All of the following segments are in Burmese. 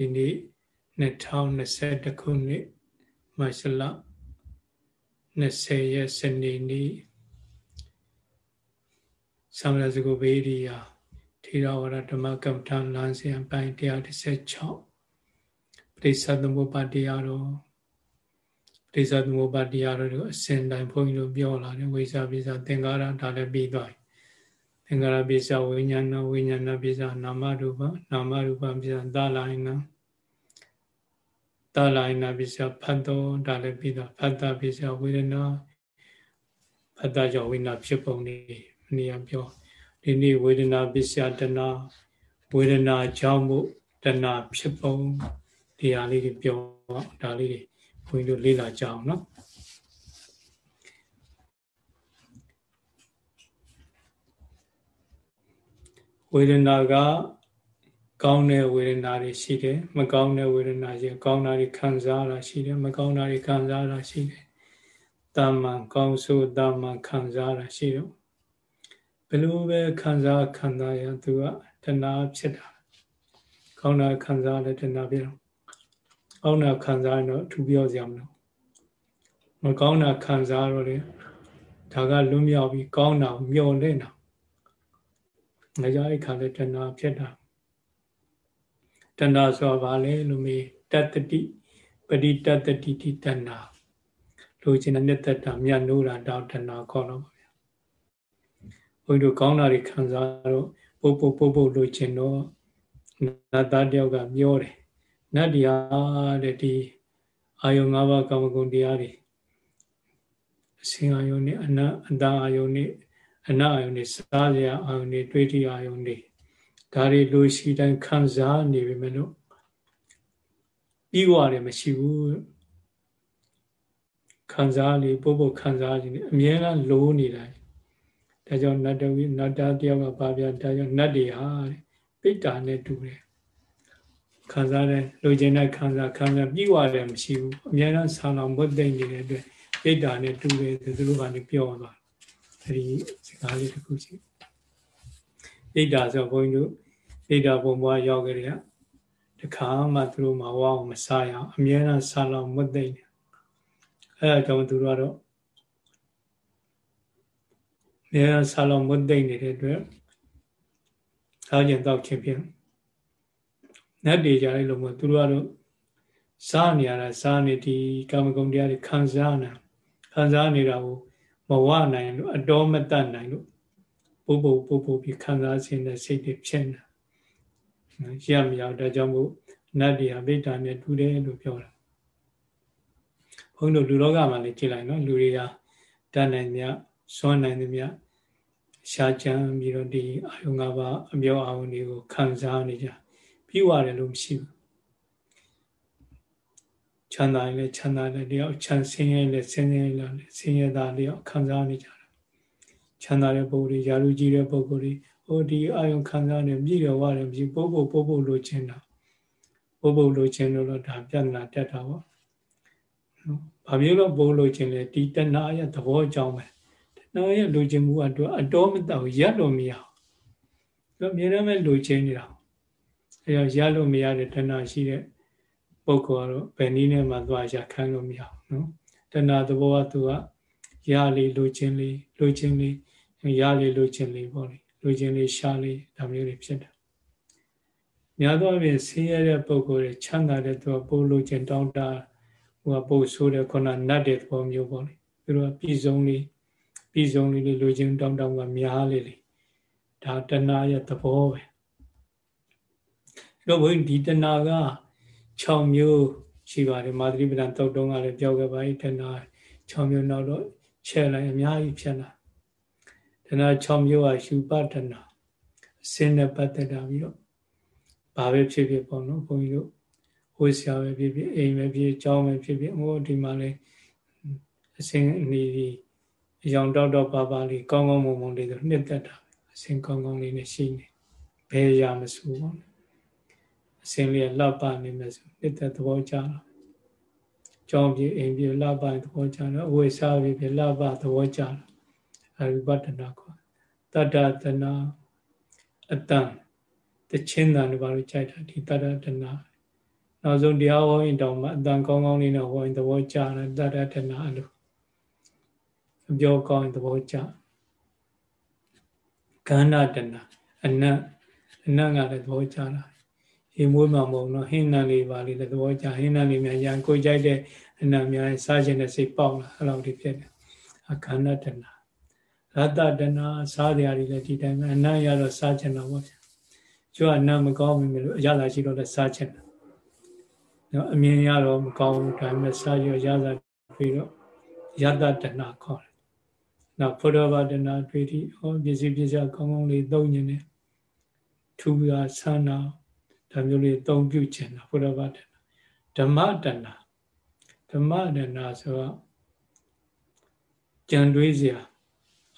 ဒီနေ့2021ခုနှစ်မတ်လ20ရက်စနေနေ့သမဏစကုဘေးရိယာထေရဝါဒဓမ္မကမ္မထာလမ်းစဉ်ပိုင်း116ပရိသသမုပ္ပါတရားတော်ပရိသသမုပ္ပါတရားတော်အစဉ်တိုင်းဘုန်းကြီးတို့ပြောလာတယ်ဝိဇ္ဇာပိဇာသင်္ကာရဒါလည်းပြီးသွားပြီ သင်္ကာရပိဇာဝိညာဏဝိညာဏပိဇာနာမရူပနာမရူပပိဇာသာလိုင်းနာသာလိုင်းနာပိဇာဖတ်တော်ဒါလည်းပြီးသွားဖတ်တာပိဇာဝေဒနာဖတ်တာကြောင့်ဝိညာဖြစ်ပုံနေနေရာပြောဒီနေ့ဝေဒနာပိဇာတနာဝေဒနာကြောင့်မို့တနာဖြစ်ပုံဒီဟာလေးတွေပြောဒါလေးတွေဘုန်းကြီးတို့လေ့လာကြအောင်နော် ဝေဒနာကကောင်းတဲ့ဝေဒနာတွေရှိတယ်မကောင်းတဲ့ဝေဒနာရှိကောင်းတာတွေခံစားရတာရှိတယ်မကောင်းတာတွေခံစားရတာရှိတယ်တာမန်ကောင်းဆိုးတာမန်ခံစားရတာရှိတော့ဘယ်လိုပဲခံစားခံစားရသူကတဏှာဖြစ်တာကောင်းတာခံစားလဲတဏှာဖြစ်တော့ကောင်းတာခံစားရင်တော့သူပြောစရာမလိုမကောင်းတာခံစားတော့လေဒါကလွတ်မြောက်ပြီးကောင်းတာမျောနေတာ ငါကြောင့်အဲ့ခါလဲတဏှာဖြစ်တာတဏှာဆိုတာဘာလဲလို့မေးတတ္တိပရိတတ္တိတိတဏှာလိုချင်တဲ့နှစ်သက်တာမြတ်နိုးတာတောင်းတဏှာခေါ်တော့ပါဗျာဘုန်းကြီးတို့ကောင်းတာတွေခံစားတော့ပုတ်ပုတ်ပုတ်ပုတ်လိုချင်တော့နတ်သားတယောက်ကပြောတယ်နတ်တရားတဲ့ဒီအာယုံ၅ပါးကာမဂုဏ်တရားတွေအစင်အာယုံနဲ့အနတ်အတ္တအာယုံနဲ့ အနအာယုန်တွေစားစရာအာယုန်တွေတွေးတိအာယုန်တွေဒါတွေလိုရှိတိုင်းခံစားနေပြီမလို့ပြီးွားတယ်မရှိဘူးခံစားလေပုပ်ပုပ်ခံစားခြင်းအမြဲတမ်းလိုးနေတာဒါကြောင့်နတ်တဝိနတ်တတယောက်ကပါပြဒါကြောင့်နတ်တွေဟာပိတ္တာနဲ့တူတယ်ခံစားတယ်လိုချင်တဲ့ခံစားခံစားပြီးွားတယ်မရှိဘူးအမြဲတမ်းဆာလောင်ဘုတ်သိမ့်နေတဲ့အတွက်ပိတ္တာနဲ့တူတယ်သူတို့ကနေပြောသွားအဲဒီ စကားလေးတစ်ခုရှိဣဒ္ဓါဆိုဘုန်းကြီးတို့ဣဒ္ဓါဘုံဘွားရောက်ကြတဲ့တခါမှသူတို့မဝအောင်မစားရအောင်အမြဲတမ်းစားလောက်မသိနေအဲဒါကြောင့်သူတို့ကတော့အမြဲတမ်းစားလောက်မသိနေတဲ့အတွက်စားကျင်တော့ချင်းဖြစ်နတ်တွေကြတယ်လို့မို့သူတို့ကတော့စားနေရတာစားနေဒီကာမဂုဏ်တရားတွေခံစားနေခံစားနေတာကို မဝနိုင်လို့အတော်မတတ်နိုင်လို့ပုပ်ပုပ်ပုပ်ပုပ်ပြီးခံစားခြင်းနဲ့စိတ်တွေဖြစ်နေရမရဒါကြောင့်မို့နတ်တွေဟာဗိတ္တာနဲ့တူတယ်လို့ပြောတာဘုန်းတို့လူလောကမှာလည်းကြည့်လိုက်နော်လူတွေကတတ်နိုင်မြစွမ်းနိုင်သမျှရှားချမ်းပြီးတော့ဒီအာယု၅ပါးအပြောအာရုံတွေကိုခံစားနေကြပြီးွားတယ်လို့မရှိဘူး ချမ်းသာရင်လည်းချမ်းသာတယ်တယောက်ချမ်းဆင်းရဲလည်းဆင်းရဲလည်းဆင်းရဲတာတယောက်ခံစားနေကြတာချမ်းသာတဲ့ပုဂ္ဂိုလ်တွေယာလူကြီးတဲ့ပုဂ္ဂိုလ်တွေဟိုဒီအာယုံခံစားနေမြည်တော်ဝရတယ်မြည်ပုပ်ပုပ်ပုပ်ပုပ်လိုချင်တာပုပ်ပုပ်လိုချင်လို့တော့ဒါပြဿနာတက်တာပေါ့နော်ဘာမျိုးလို့ပို့လိုချင်လဲဒီတဏှာရဲ့သဘောအကြောင်းပဲတဏှာရဲ့လိုချင်မှုအတွက်အတော်မတောက်ရက်လို့မရဘူးသူအများနဲ့လိုချင်နေတာအဲတော့ရက်လို့မရတဲ့တဏှာရှိတဲ့ ပုဂ္ဂိုလ်ကတော့ဘယ်နည်းနဲ့မှသွားရခံလို့မရဘူးနော်တဏှာသဘောကသူကရလေလိုချင်လေလိုချင်လေရလေလိုချင်လေပေါ့လေလိုချင်လေရှာလေဒါမျိုးတွေဖြစ်တယ်များသောအားဖြင့်ဆင်းရဲတဲ့ပုဂ္ဂိုလ်တွေချမ်းသာတဲ့သူကပို့လိုချင်တောင်းတဟိုကပို့ဆိုးတဲ့ခုနနတ်တဲ့သဘောမျိုးပေါ့လေသူတို့ကပြည်စုံလေးပြည်စုံလေးလိုချင်တောင်းတကများလေလေဒါတဏှာရဲ့သဘောပဲအဲ့တော့ဘုန်းကြီးဒီတဏှာက 6မျိုးရှိပါတယ်မာသရိပဒံတုတ်တုံးကလည်းပြောခဲ့ပါပြီတဏှာ6မျိုးနောက်တော့ချဲ့လိုက်အများကြီးဖြစ်လာတဏှာ6မျိုးကရှုပတဏှာအစင်းနဲ့ပတ်သက်တာပြီးတော့ဘာပဲဖြစ်ဖြစ်ပေါ့နော်ဘုန်းကြီးတို့ဝိဆရာပဲဖြစ်ဖြစ်အိမ်ပဲဖြစ်ကျောင်းပဲဖြစ်ဖြစ်ဟိုဒီမှာလဲအစင်းအနေဒီအယောင်တောက်တော့ပါပါလေးကောင်းကောင်းမွန်မွန်လေးဆိုနှစ်သက်တာအစင်းကောင်းကောင်းလေးနဲ့ရှိနေဘယ်ရမစူပေါ့အ စင်းလေးလှပနေမယ်ဆိုနှစ်သက်သဘောကျတာကြောင်းပြေအိမ်ပြေလှပသဘောကျတယ်အဝိစားပြေပြေလှပသဘောကျတယ်အရူပတနာခေါ်တတ္တတနာအတံတချင်းတန်တွေဘာလို့ကြိုက်တာဒီတတ္တတနာနောက်ဆုံးတရားဟောရင်တောင်မှအတန်ကောင်းကောင်းလေးနဲ့ဟောရင်သဘောကျတယ်တတ္တတနာအလိုအပြောကောင်းရင်သဘောကျကန္နာတနာအနတ်အနတ်ကလည်းသဘောကျတာ ရေမွေးမှာမဟုတ်တော့ဟင်းနံလေးပါလေးလည်းသဘောကျဟင်းနံလေးများရန်ကိုကြိုက်တဲ့အနတ်များစားခြင်းနဲ့စိတ်ပေါက်လာအဲ့လိုဒီဖြစ်တယ်အခန္ဓာတနာရတ္တတနာစားကြရတယ်လည်းဒီတိုင်းပဲအနတ်ရတော့စားခြင်းတော့ပေါ့ဗျာကျွတ်အနတ်မကောင်းဘူးလို့အရသာရှိတော့လည်းစားခြင်းနော်အမြင်ရတော့မကောင်းဘူးဒါပေမဲ့စားရရသာပြီးတော့ယတ္တတနာခေါ်တယ်နောက်ဖုဒ္ဓဘာတနာတွေ့တိဟောပစ္စည်းပစ္စည်းကောင်းကောင်းလေးသုံးညနေထူရာဆန္နာ ဒါမျိုးလေးသုံးပြုခြင်းတာဖုဒ္ဓဘာတနာဓမ္မတနာဓမ္မတနာဆိုတော့ကြံတွေးစရာ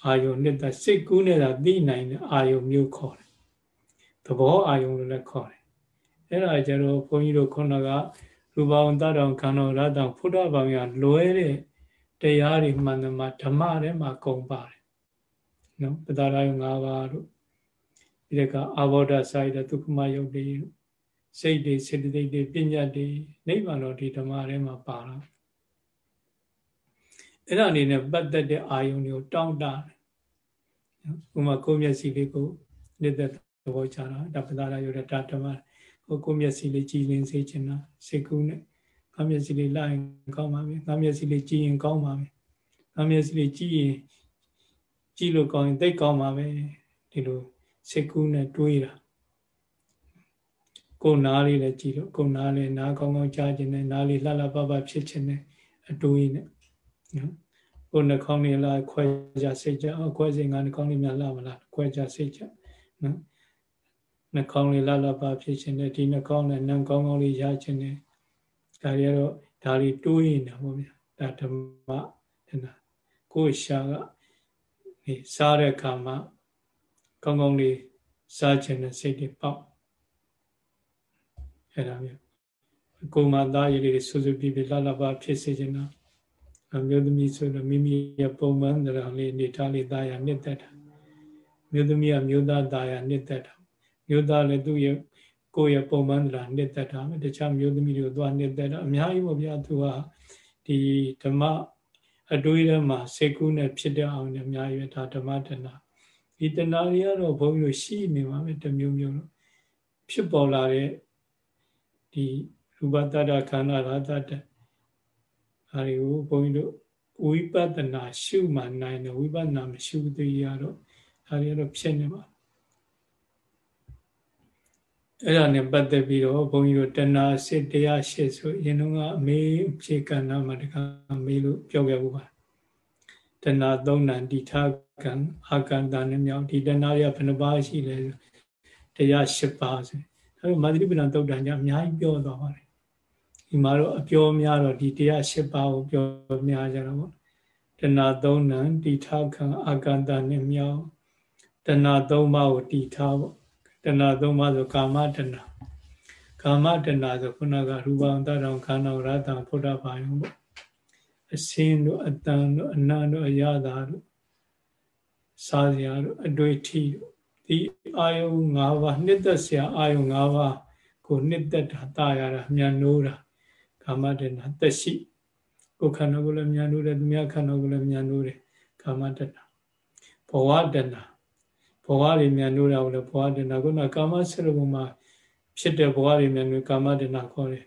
အာယုန်နှစ်သက်စိတ်ကူးနေတာသိနိုင်တဲ့အာယုန်မျိုးခေါ်တယ်သဘောအာယုန်လို့လည်းခေါ်တယ်အဲ့ဒါကျတော့ဘုန်းကြီးတို့ခုနကရူပဝန္တတော်ခန္ဓာရတ္တဖုဒ္ဓဘာဝကလွဲတဲ့တရားတွေမှန်တယ်မှာဓမ္မထဲမှာကုန်ပါတယ်နော်ပဒါရယုံ၅ပါးတို့ဒီကအာဘောဓစာရတဲ့ဒုက္ခမယုတ်တွေ စိတ်တွေစေတသိက်တွေပညာတွေနိဗ္ဗာန်တော်ဒီဓမ္မထဲမှာပါတာအဲ့ဒါအနေနဲ့ပတ်သက်တဲ့အာယုန်တွေကိုတောင်းတတယ်ဥမာကိုမျက်စိလေးကိုနေတဲ့သဘောချတာဒါပဒါရယုတ်တဲ့ဓမ္မဟိုကိုမျက်စိလေးကြည်လင်စေချင်တာစိတ်ကူးနဲ့ငါမျက်စိလေးလိုက်ရင်ကောင်းပါပြီငါမျက်စိလေးကြည့်ရင်ကောင်းပါပြီငါမျက်စိလေးကြည့်ရင်ကြည့်လို့ကောင်းရင်သိကောင်းပါပဲဒီလိုစိတ်ကူးနဲ့တွေးတာ ကိုနားလေးလည်းကြည့်တော့ကိုနားလေးနားကောင်းကောင်းကြားခြင်းနဲ့နားလေးလှလှပပဖြစ်ခြင်းနဲ့အတွေးနဲ့နော်ကိုနှာခေါင်းလေးလာခွဲကြစိတ်ကြအခွဲစိတ်ငါနှာခေါင်းလေးများလှမလားခွဲကြစိတ်ကြနော်နှာခေါင်းလေးလှလှပဖြစ်ခြင်းနဲ့ဒီနှာခေါင်းနဲ့နှံကောင်းကောင်းလေးရခြင်းနဲ့ဒါတွေကတော့ဒါတွေတိုးရင်တာပေါ့ဗျာဒါဓမ္မဒနာကိုရှာကနေစားတဲ့အခါမှာကောင်းကောင်းလေးစားခြင်းနဲ့စိတ်တွေပေါက် အဲ့ဒါမျိုးကိုမသားရည်လေးဆူဆူပြပြလှလှပါဖြစ်စေခြင်းတော့အမျိုးသမီးဆိုတော့မိမိရဲ့ပုံမှန်တရားလေးနေထားလေးသားရနှစ်သက်တာမျိုးသမီးကမျိုးသားသားရနှစ်သက်တာမျိုးသားလည်းသူ့ရဲ့ကိုယ့်ရဲ့ပုံမှန်တရားနှစ်သက်တာပဲတခြားမျိုးသမီးတွေကိုသွားနှစ်သက်တာအများကြီးပေါ့ဗျာသူကဒီဓမ္မအတွေးထဲမှာစေကုနဲ့ဖြစ်တဲ့အောင်နဲ့အများကြီးပဲဒါဓမ္မတဏဒီတဏတွေကတော့ဘုန်းကြီးတို့ရှိနေပါမယ်တမျိုးမျိုးလို့ဖြစ်ပေါ်လာတဲ့ ဒီရူပတတ္တခန္ဓာရတ္တအဲဒီကိုဘုန်းကြီးတို့ဝိပဿနာရှုမှနိုင်တယ်ဝိပဿနာမရှုသေးရတော့ဒါတွေကတော့ဖြစ်နေပါအဲ့ဒါနဲ့ပတ်သက်ပြီးတော့ဘုန်းကြီးတို့တဏှာစစ်တရားရှစ်ဆိုရင်တော့အမေဖြေကဏ္ဍမှာတခါမေးလို့ပြောခဲ့ဘူးပါတဏှာသုံးဏတိထကံအာကန္တနဲ့မြောက်ဒီတဏှာရဘယ်နှပါးရှိလဲတရားရှစ်ပါးဆို အဲမာသတိပ္ပဏသုတ်တန်ကြအများကြီးပြောသွားပါတယ်ဒီမှာတော့အပြောများတော့ဒီတရားရှစ်ပါးကိုပြောများကြတာပေါ့တဏှာသုံးဏတိထကံအာကန္တနဲ့မြောက်တဏှာသုံးပါးကိုတိထားပေါ့တဏှာသုံးပါးဆိုကာမတဏှာကာမတဏှာဆိုခုနကရူပံတတောင်ခန္ဓာရတံဖုဒ္ဓဘာယုံပေါ့အစင်းတို့အတန်တို့အနံ့တို့အရသာတို့စားစရာတို့အတွေ့အထိတို့ ဒီအာယုံ၅ပါးနှစ်သက်စရာအာယုံ၅ပါးကိုနှစ်သက်တာတာရတာမြန်နိုးတာကာမတဏှာသက်ရှိကိုယ်ခန္ဓာကိုယ်လည်းမြန်နိုးတယ်သူများခန္ဓာကိုယ်လည်းမြန်နိုးတယ်ကာမတဏှာဘဝတဏှာဘဝတွေမြန်နိုးတာကိုလည်းဘဝတဏှာခုနကာမဆရဘုမှာဖြစ်တဲ့ဘဝတွေမြန်နိုးကာမတဏှာခေါ်တယ်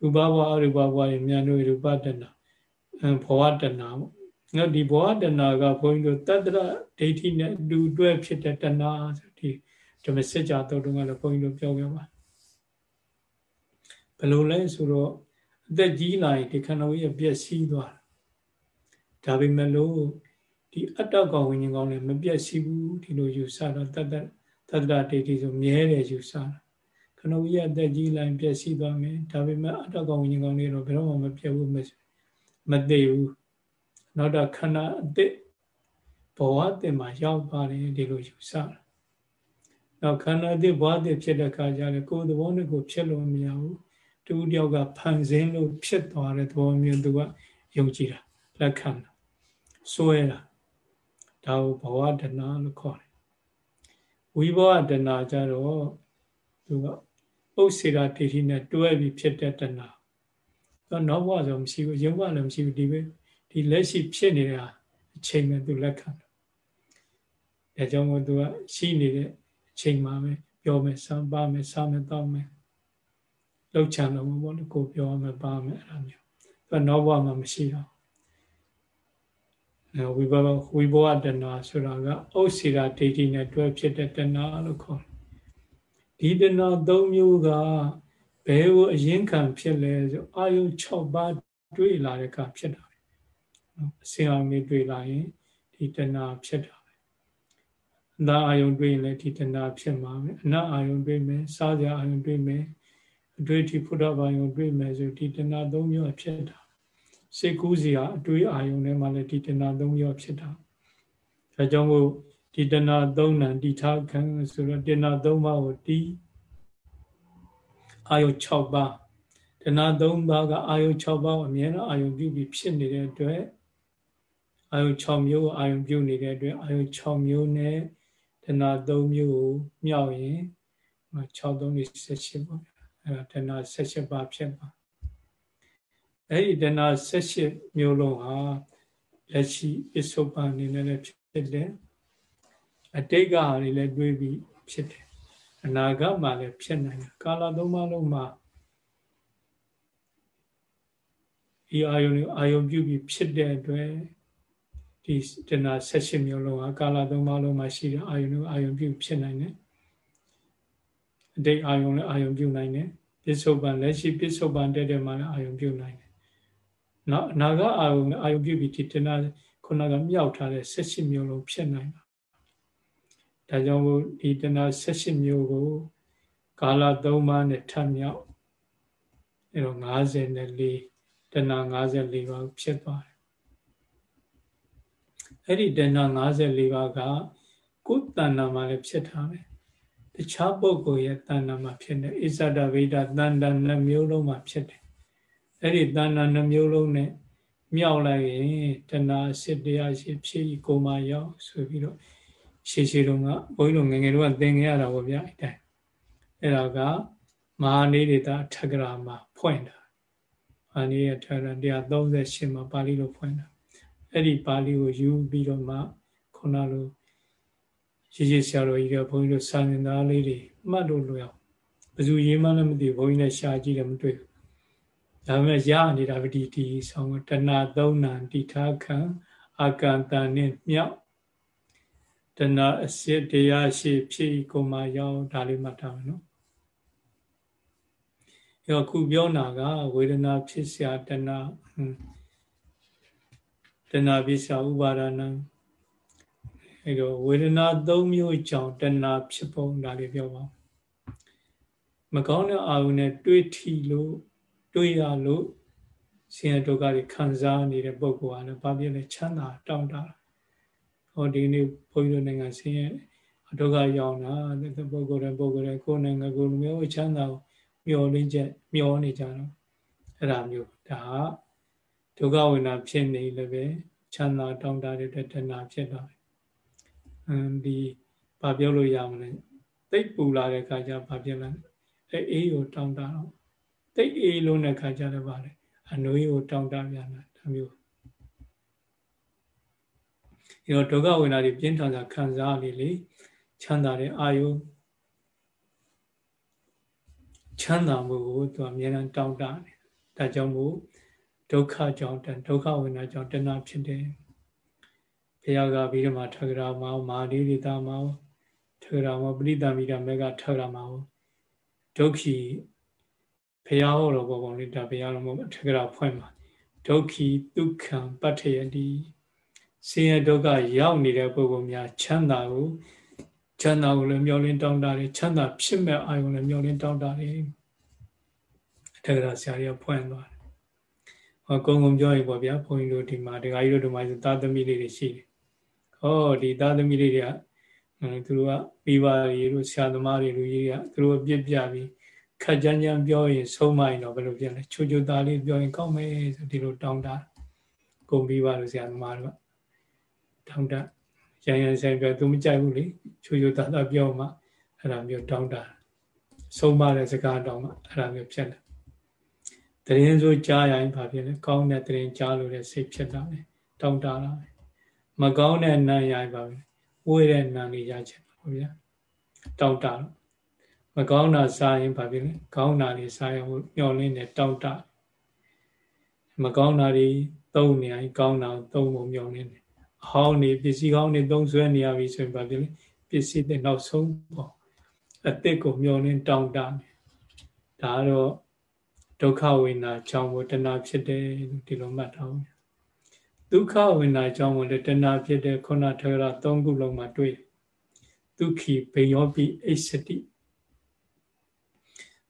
ရူပဘဝအရူပဘဝတွေမြန်နိုးရူပတဏှာဘဝတဏှာပေါ့ ငါဒီဘဝတဏှာကဘုန်းကြီးတို့တတ္တရဒိဋ္ဌိနဲ့အတူတွဲဖြစ်တဲ့တဏှာဆိုဒီဓမ္မစစ်ကြာတုတ်တုံးကလည်းဘုန်းကြီးတို့ပြောခဲ့ပါဘယ်လိုလဲဆိုတော့အသက်ကြီးလာရင်ဒီခန္ဓာဝိရပြည့်စည်သွားတာဒါပေမဲ့လို့ဒီအတ္တကောင်ဝိညာဉ်ကောင်လည်းမပြည့်စည်ဘူးဒီလိုယူဆတော့တတ္တတတ္တရဒိဋ္ဌိဆိုမြဲတယ်ယူဆတာခန္ဓာဝိရအသက်ကြီးလာရင်ပြည့်စည်သွားမယ်ဒါပေမဲ့အတ္တကောင်ဝိညာဉ်ကောင်တွေတော့ဘယ်တော့မှမပြည့်ဘူးမသိဘူး နောက်တော့ခန္ဓာအစ်ဘဝအစ်မှာရောက်ပါတယ်ဒီလိုယူဆတာနောက်ခန္ဓာအစ်ဘဝအစ်ဖြစ်တဲ့အခါကျတော့ကိုယ်သဘောနဲ့ကိုယ်ဖြစ်လို့မရဘူးတူတယောက်ကဖန်ဆင်းလို့ဖြစ်သွားတဲ့သဘောမျိုးသူကယုံကြည်တာလက်ခံတာစွဲတာဒါကိုဘဝတဏလို့ခေါ်တယ်ဝိဘဝတဏကြတော့သူကဥစ္စေရာဒိဋ္ဌိနဲ့တွဲပြီးဖြစ်တဲ့တဏှာတော့နောက်ဘဝဆိုမရှိဘူးရုပ်ဘဝလည်းမရှိဘူးဒီပဲ ဒီလက်ရှိဖြစ်နေတဲ့အချိန်နဲ့သူလက်ခံတယ်ဒါကြောင့်မို့သူကရှိနေတဲ့အချိန်မှာပဲပြောမယ်စမ်းပါမယ်စားမယ်တောင်းမယ်လှုပ်ချံလို့ဘောလေကိုပြောမယ်ပါမယ်အဲ့လိုမျိုးသူကနောက်ဘဝမှာမရှိတော့ဝိဘဝဝိဘဝတဏဆိုတာကဥစ္စေရာဒိဋ္ဌိနဲ့တွဲဖြစ်တဲ့တဏလို့ခေါ်တယ်ဒီတဏ၃မျိုးကဘယ်ကိုအရင်ခံဖြစ်လဲဆိုအာယု6ပါးတွေ့လာတဲ့အခါဖြစ်တာပဲ အစင်အောင်လေးတွေ့လာရင်ဒီတဏဖြစ်တာပဲအသာအာယုတွေ့ရင်လည်းဒီတဏဖြစ်မှာပဲအနတ်အာယုတွေ့မယ်စားကြအာယုတွေ့မယ်အတွေ့အထိဖုဒ္ဓဘာယုတွေ့မယ်ဆိုဒီတဏ၃မျိုးဖြစ်တာစိတ်ကူးစရာအတွေးအာယုထဲမှာလည်းဒီတဏ၃မျိုးဖြစ်တာဒါကြောင့်မို့ဒီတဏ၃နံဒီထားခံဆိုတော့တဏ၃ပါးကိုတီးအာယု6ပါးတဏ3ပါးကအာယု6ပါးကိုအမြဲတမ်းအာယုပြုပြီးဖြစ်နေတဲ့အတွက် အာယု6မျိုးကိုအာယုပြုနေတဲ့အတွက်အာယု6မျိုးနဲ့တဏ3မျိုးကိုမြောက်ရင်6 3 18ပေါ့အဲဒါတဏ18ပါးဖြစ်ပါအဲ့ဒီတဏ18မျိုးလုံးဟာလက်ရှိပစ္စုပန်အနေနဲ့လည်းဖြစ်တယ်အတိတ်ကဟာတွေလည်းတွေးပြီးဖြစ်တယ်အနာဂတ်မှာလည်းဖြစ်နိုင်တယ်ကာလသုံးပါးလုံးမှာဒီအာယုန်အာယုန်ပြုပြီးဖြစ်တဲ့အတွက် ဒီတဏှာ78မျိုးလုံးဟာကာလသုံးပါးလုံးမှာရှိတဲ့အာယုန်အာယုန်ပြုဖြစ်နိုင်တယ်အတိတ်အာယုန်လည်းအာယုန်ပြုနိုင်တယ်ပစ္စုပန်လက်ရှိပစ္စုပန်တဲ့တဲ့မှာလည်းအာယုန်ပြုနိုင်တယ်နောက်အနာဂတ်အာယုန်အာယုန်ပြုပြီးဒီတဏှာခုနကမြောက်ထားတဲ့78မျိုးလုံးဖြစ်နိုင်တာဒါကြောင့်ဒီတဏှာ78မျိုးကိုကာလ3ပါးနဲ့ထပ်မြောက်အဲတော့54တဏှာ54ပါးဖြစ်သွားတယ် အဲ့ဒီတဏှာ54ပါးကကိုယ်တဏ္ဍာမှာလည်းဖြစ်တာပဲတခြားပုဂ္ဂိုလ်ရဲ့တဏ္ဍာမှာဖြစ်တယ်ဣဇဒဗိဒတဏ္ဍာနှမျိုးလုံးမှာဖြစ်တယ်အဲ့ဒီတဏ္ဍာနှမျိုးလုံးနဲ့မြောက်လိုက်ရင်တဏှာစစ်တရားရှိဖြစ်ကိုမှရောက်ဆိုပြီးတော့ရှေးရှေးတုန်းကဘုန်းကြီးတို့ငငယ်တုန်းကသင်ခဲ့ရတာပေါ့ဗျာအဲ့တိုင်းအဲ့ဒါကမဟာနေဒေတာထကရာမှာဖွင့်တာမဟာနေရထကရာ138မှာပါဠိလိုဖွင့်တာ အဲ့ဒီပါဠိကိုယူပြီးတော့မှခုနလိုရေရေဆရာတော်ကြီးကဘုန်းကြီးတို့စာသင်သားလေးတွေမှတ်လို့လို့ရဘယ်သူရေးမှလည်းမသိဘုန်းကြီးနဲ့ရှာကြည့်တယ်မတွေ့ဘူးဒါပေမဲ့ရနေတာပတိတီဆောင်တဏှာသုံးနာတိထာခံအာကံတန်နဲ့မြောက်တဏှာအစစ်တရားရှိဖြစ်ကိုမှရောက်ဒါလေးမှတ်ထားမယ်နော်။အဲတော့ခုပြောနာကဝေဒနာဖြစ်စရာတဏှာ တဏှာပိစ္ဆာဥပါဒနာအဲတော့ဝေဒနာ၃မျိုးကြောင့်တဏှာဖြစ်ပုံဒါလေးပြောပါမကောင်းတဲ့အာရုံနဲ့တွေးထီလို့တွေးရလို့ဆင်းရဲဒုက္ခတွေခံစားနေတဲ့ပုဂ္ဂိုလ်ဟာလည်းဘာဖြစ်လဲချမ်းသာတောင့်တတာဟောဒီနေ့ဘုန်းကြီးတို့နိုင်ငံဆင်းရဲဒုက္ခရောက်တာတဲ့ပုဂ္ဂိုလ်တဲ့ပုဂ္ဂိုလ်တဲ့ကိုယ်နိုင်ငံကိုယ်မျိုးချမ်းသာကိုမျောလင်းချက်မျောနေကြတော့အဲ့ဒါမျိုးဒါက ဒုက္ခဝေဒနာဖြစ်နေလည်းပဲချမ်းသာတောင်းတတဲ့တဏှာဖြစ်တော့အမ်ဒီဘာပြောလို့ရမလဲသိပ်ပူလာတဲ့ခါကျဘာဖြစ်လဲအဲအေးကိုတောင်းတတော့သိပ်အေးလုံးတဲ့ခါကျတော့ဗာလေအနွေးကိုတောင်းတပြန်တာဒါမျိုးဒီတော့ဒုက္ခဝေဒနာတွေပြင်းထန်တာခံစားလေလေချမ်းသာတဲ့အာယုချမ်းသာမှုကိုသူအမြဲတမ်းတောင်းတတယ်ဒါကြောင့်မို့ ဒုက္ခကြောင့်ဒုက္ခဝေဒနာကြောင့်တဏှာဖြစ်တယ်ဘုရားကပြီးတော့မှထဂရာမောမာလိရိတာမောထဂရာမောပရိသမိတာမေကထဂရာမောဒုက္ခိဘုရားဟောတော်ဘောပုံလေးဒါဘုရားတော်မထဂရာဖွင့်မှာဒုက္ခိဒုက္ခံပတ္ထယတိဆင်းရဲဒုက္ခရောက်နေတဲ့ပုဂ္ဂိုလ်များချမ်းသာကိုချမ်းသာကိုလည်းမျောလင်းတောင်းတတယ်ချမ်းသာဖြစ်မဲ့အာယုံလည်းမျောလင်းတောင်းတတယ်အထက်ကရာဆရာကြီးကဖွင့်သွား တယ်ဟောကုံကုံပြောရင်ပေါ့ဗျာဘုန်းကြီးတို့ဒီမှာဒကာကြီးတို့ဒီမှာသာသမီလေးတွေရှိတယ်ဟောဒီသာသမီလေးတွေကသူတို့ကမိဘတွေတို့ဆရာသမားတွေလူကြီးကသူတို့ပြစ်ပြပြီးခက်ကြမ်းကြမ်းပြောရင်ဆုံးမရင်တော့ဘယ်လိုပြန်လဲချိုချိုသားလေးပြောရင်ကောင်းမယ်ဆိုဒီလိုတောင်းတာကုံပြီးပါလို့ဆရာသမားတို့ကတောင်းတရန်ရန်ဆိုင်ပြောသူမကြိုက်ဘူးလေချိုချိုသားသားပြောမှအဲ့ဒါမျိုးတောင်းတဆုံးမတဲ့စကားတောင်မှအဲ့ဒါမျိုးဖြစ် လာတရင်ဆိုကြားရင်ဘာဖြစ်လဲကောင်းတဲ့တရင်ကြားလို့တဲ့စိတ်ဖြစ်လာတယ်တောင်းတလာတယ်မကောင်းတဲ့နာရိုင်ပါပဲဝေးတဲ့နာလေးရချင်ပါဗျာတောင်းတတော့မကောင်းတာစားရင်ဘာဖြစ်လဲကောင်းတာလေးစားရင်မျောလင်းနဲ့တောင်းတမကောင်းတာတွေသုံးနေရင်ကောင်းတာသုံးဖို့မျောလင်းတယ်အဟောင်းနေပစ္စည်းကောင်းနေသုံးဆွဲနေရပြီဆိုရင်ဘာဖြစ်လဲပစ္စည်းတဲ့နောက်ဆုံးပေါ့အစ်စ်ကိုမျောလင်းတောင်းတတယ်ဒါကတော့ ဒုက္ခဝေဒနာကြောင့်ဝတနာဖြစ်တယ်လို့ဒီလိုမှတ်ထားအောင်ဒုက္ခဝေဒနာကြောင့်ဝတနာဖြစ်တဲ့ခုနထေရသုံးခုလုံးမှာတွေ့ဒုက္ခိဘေယောပိအိစတိ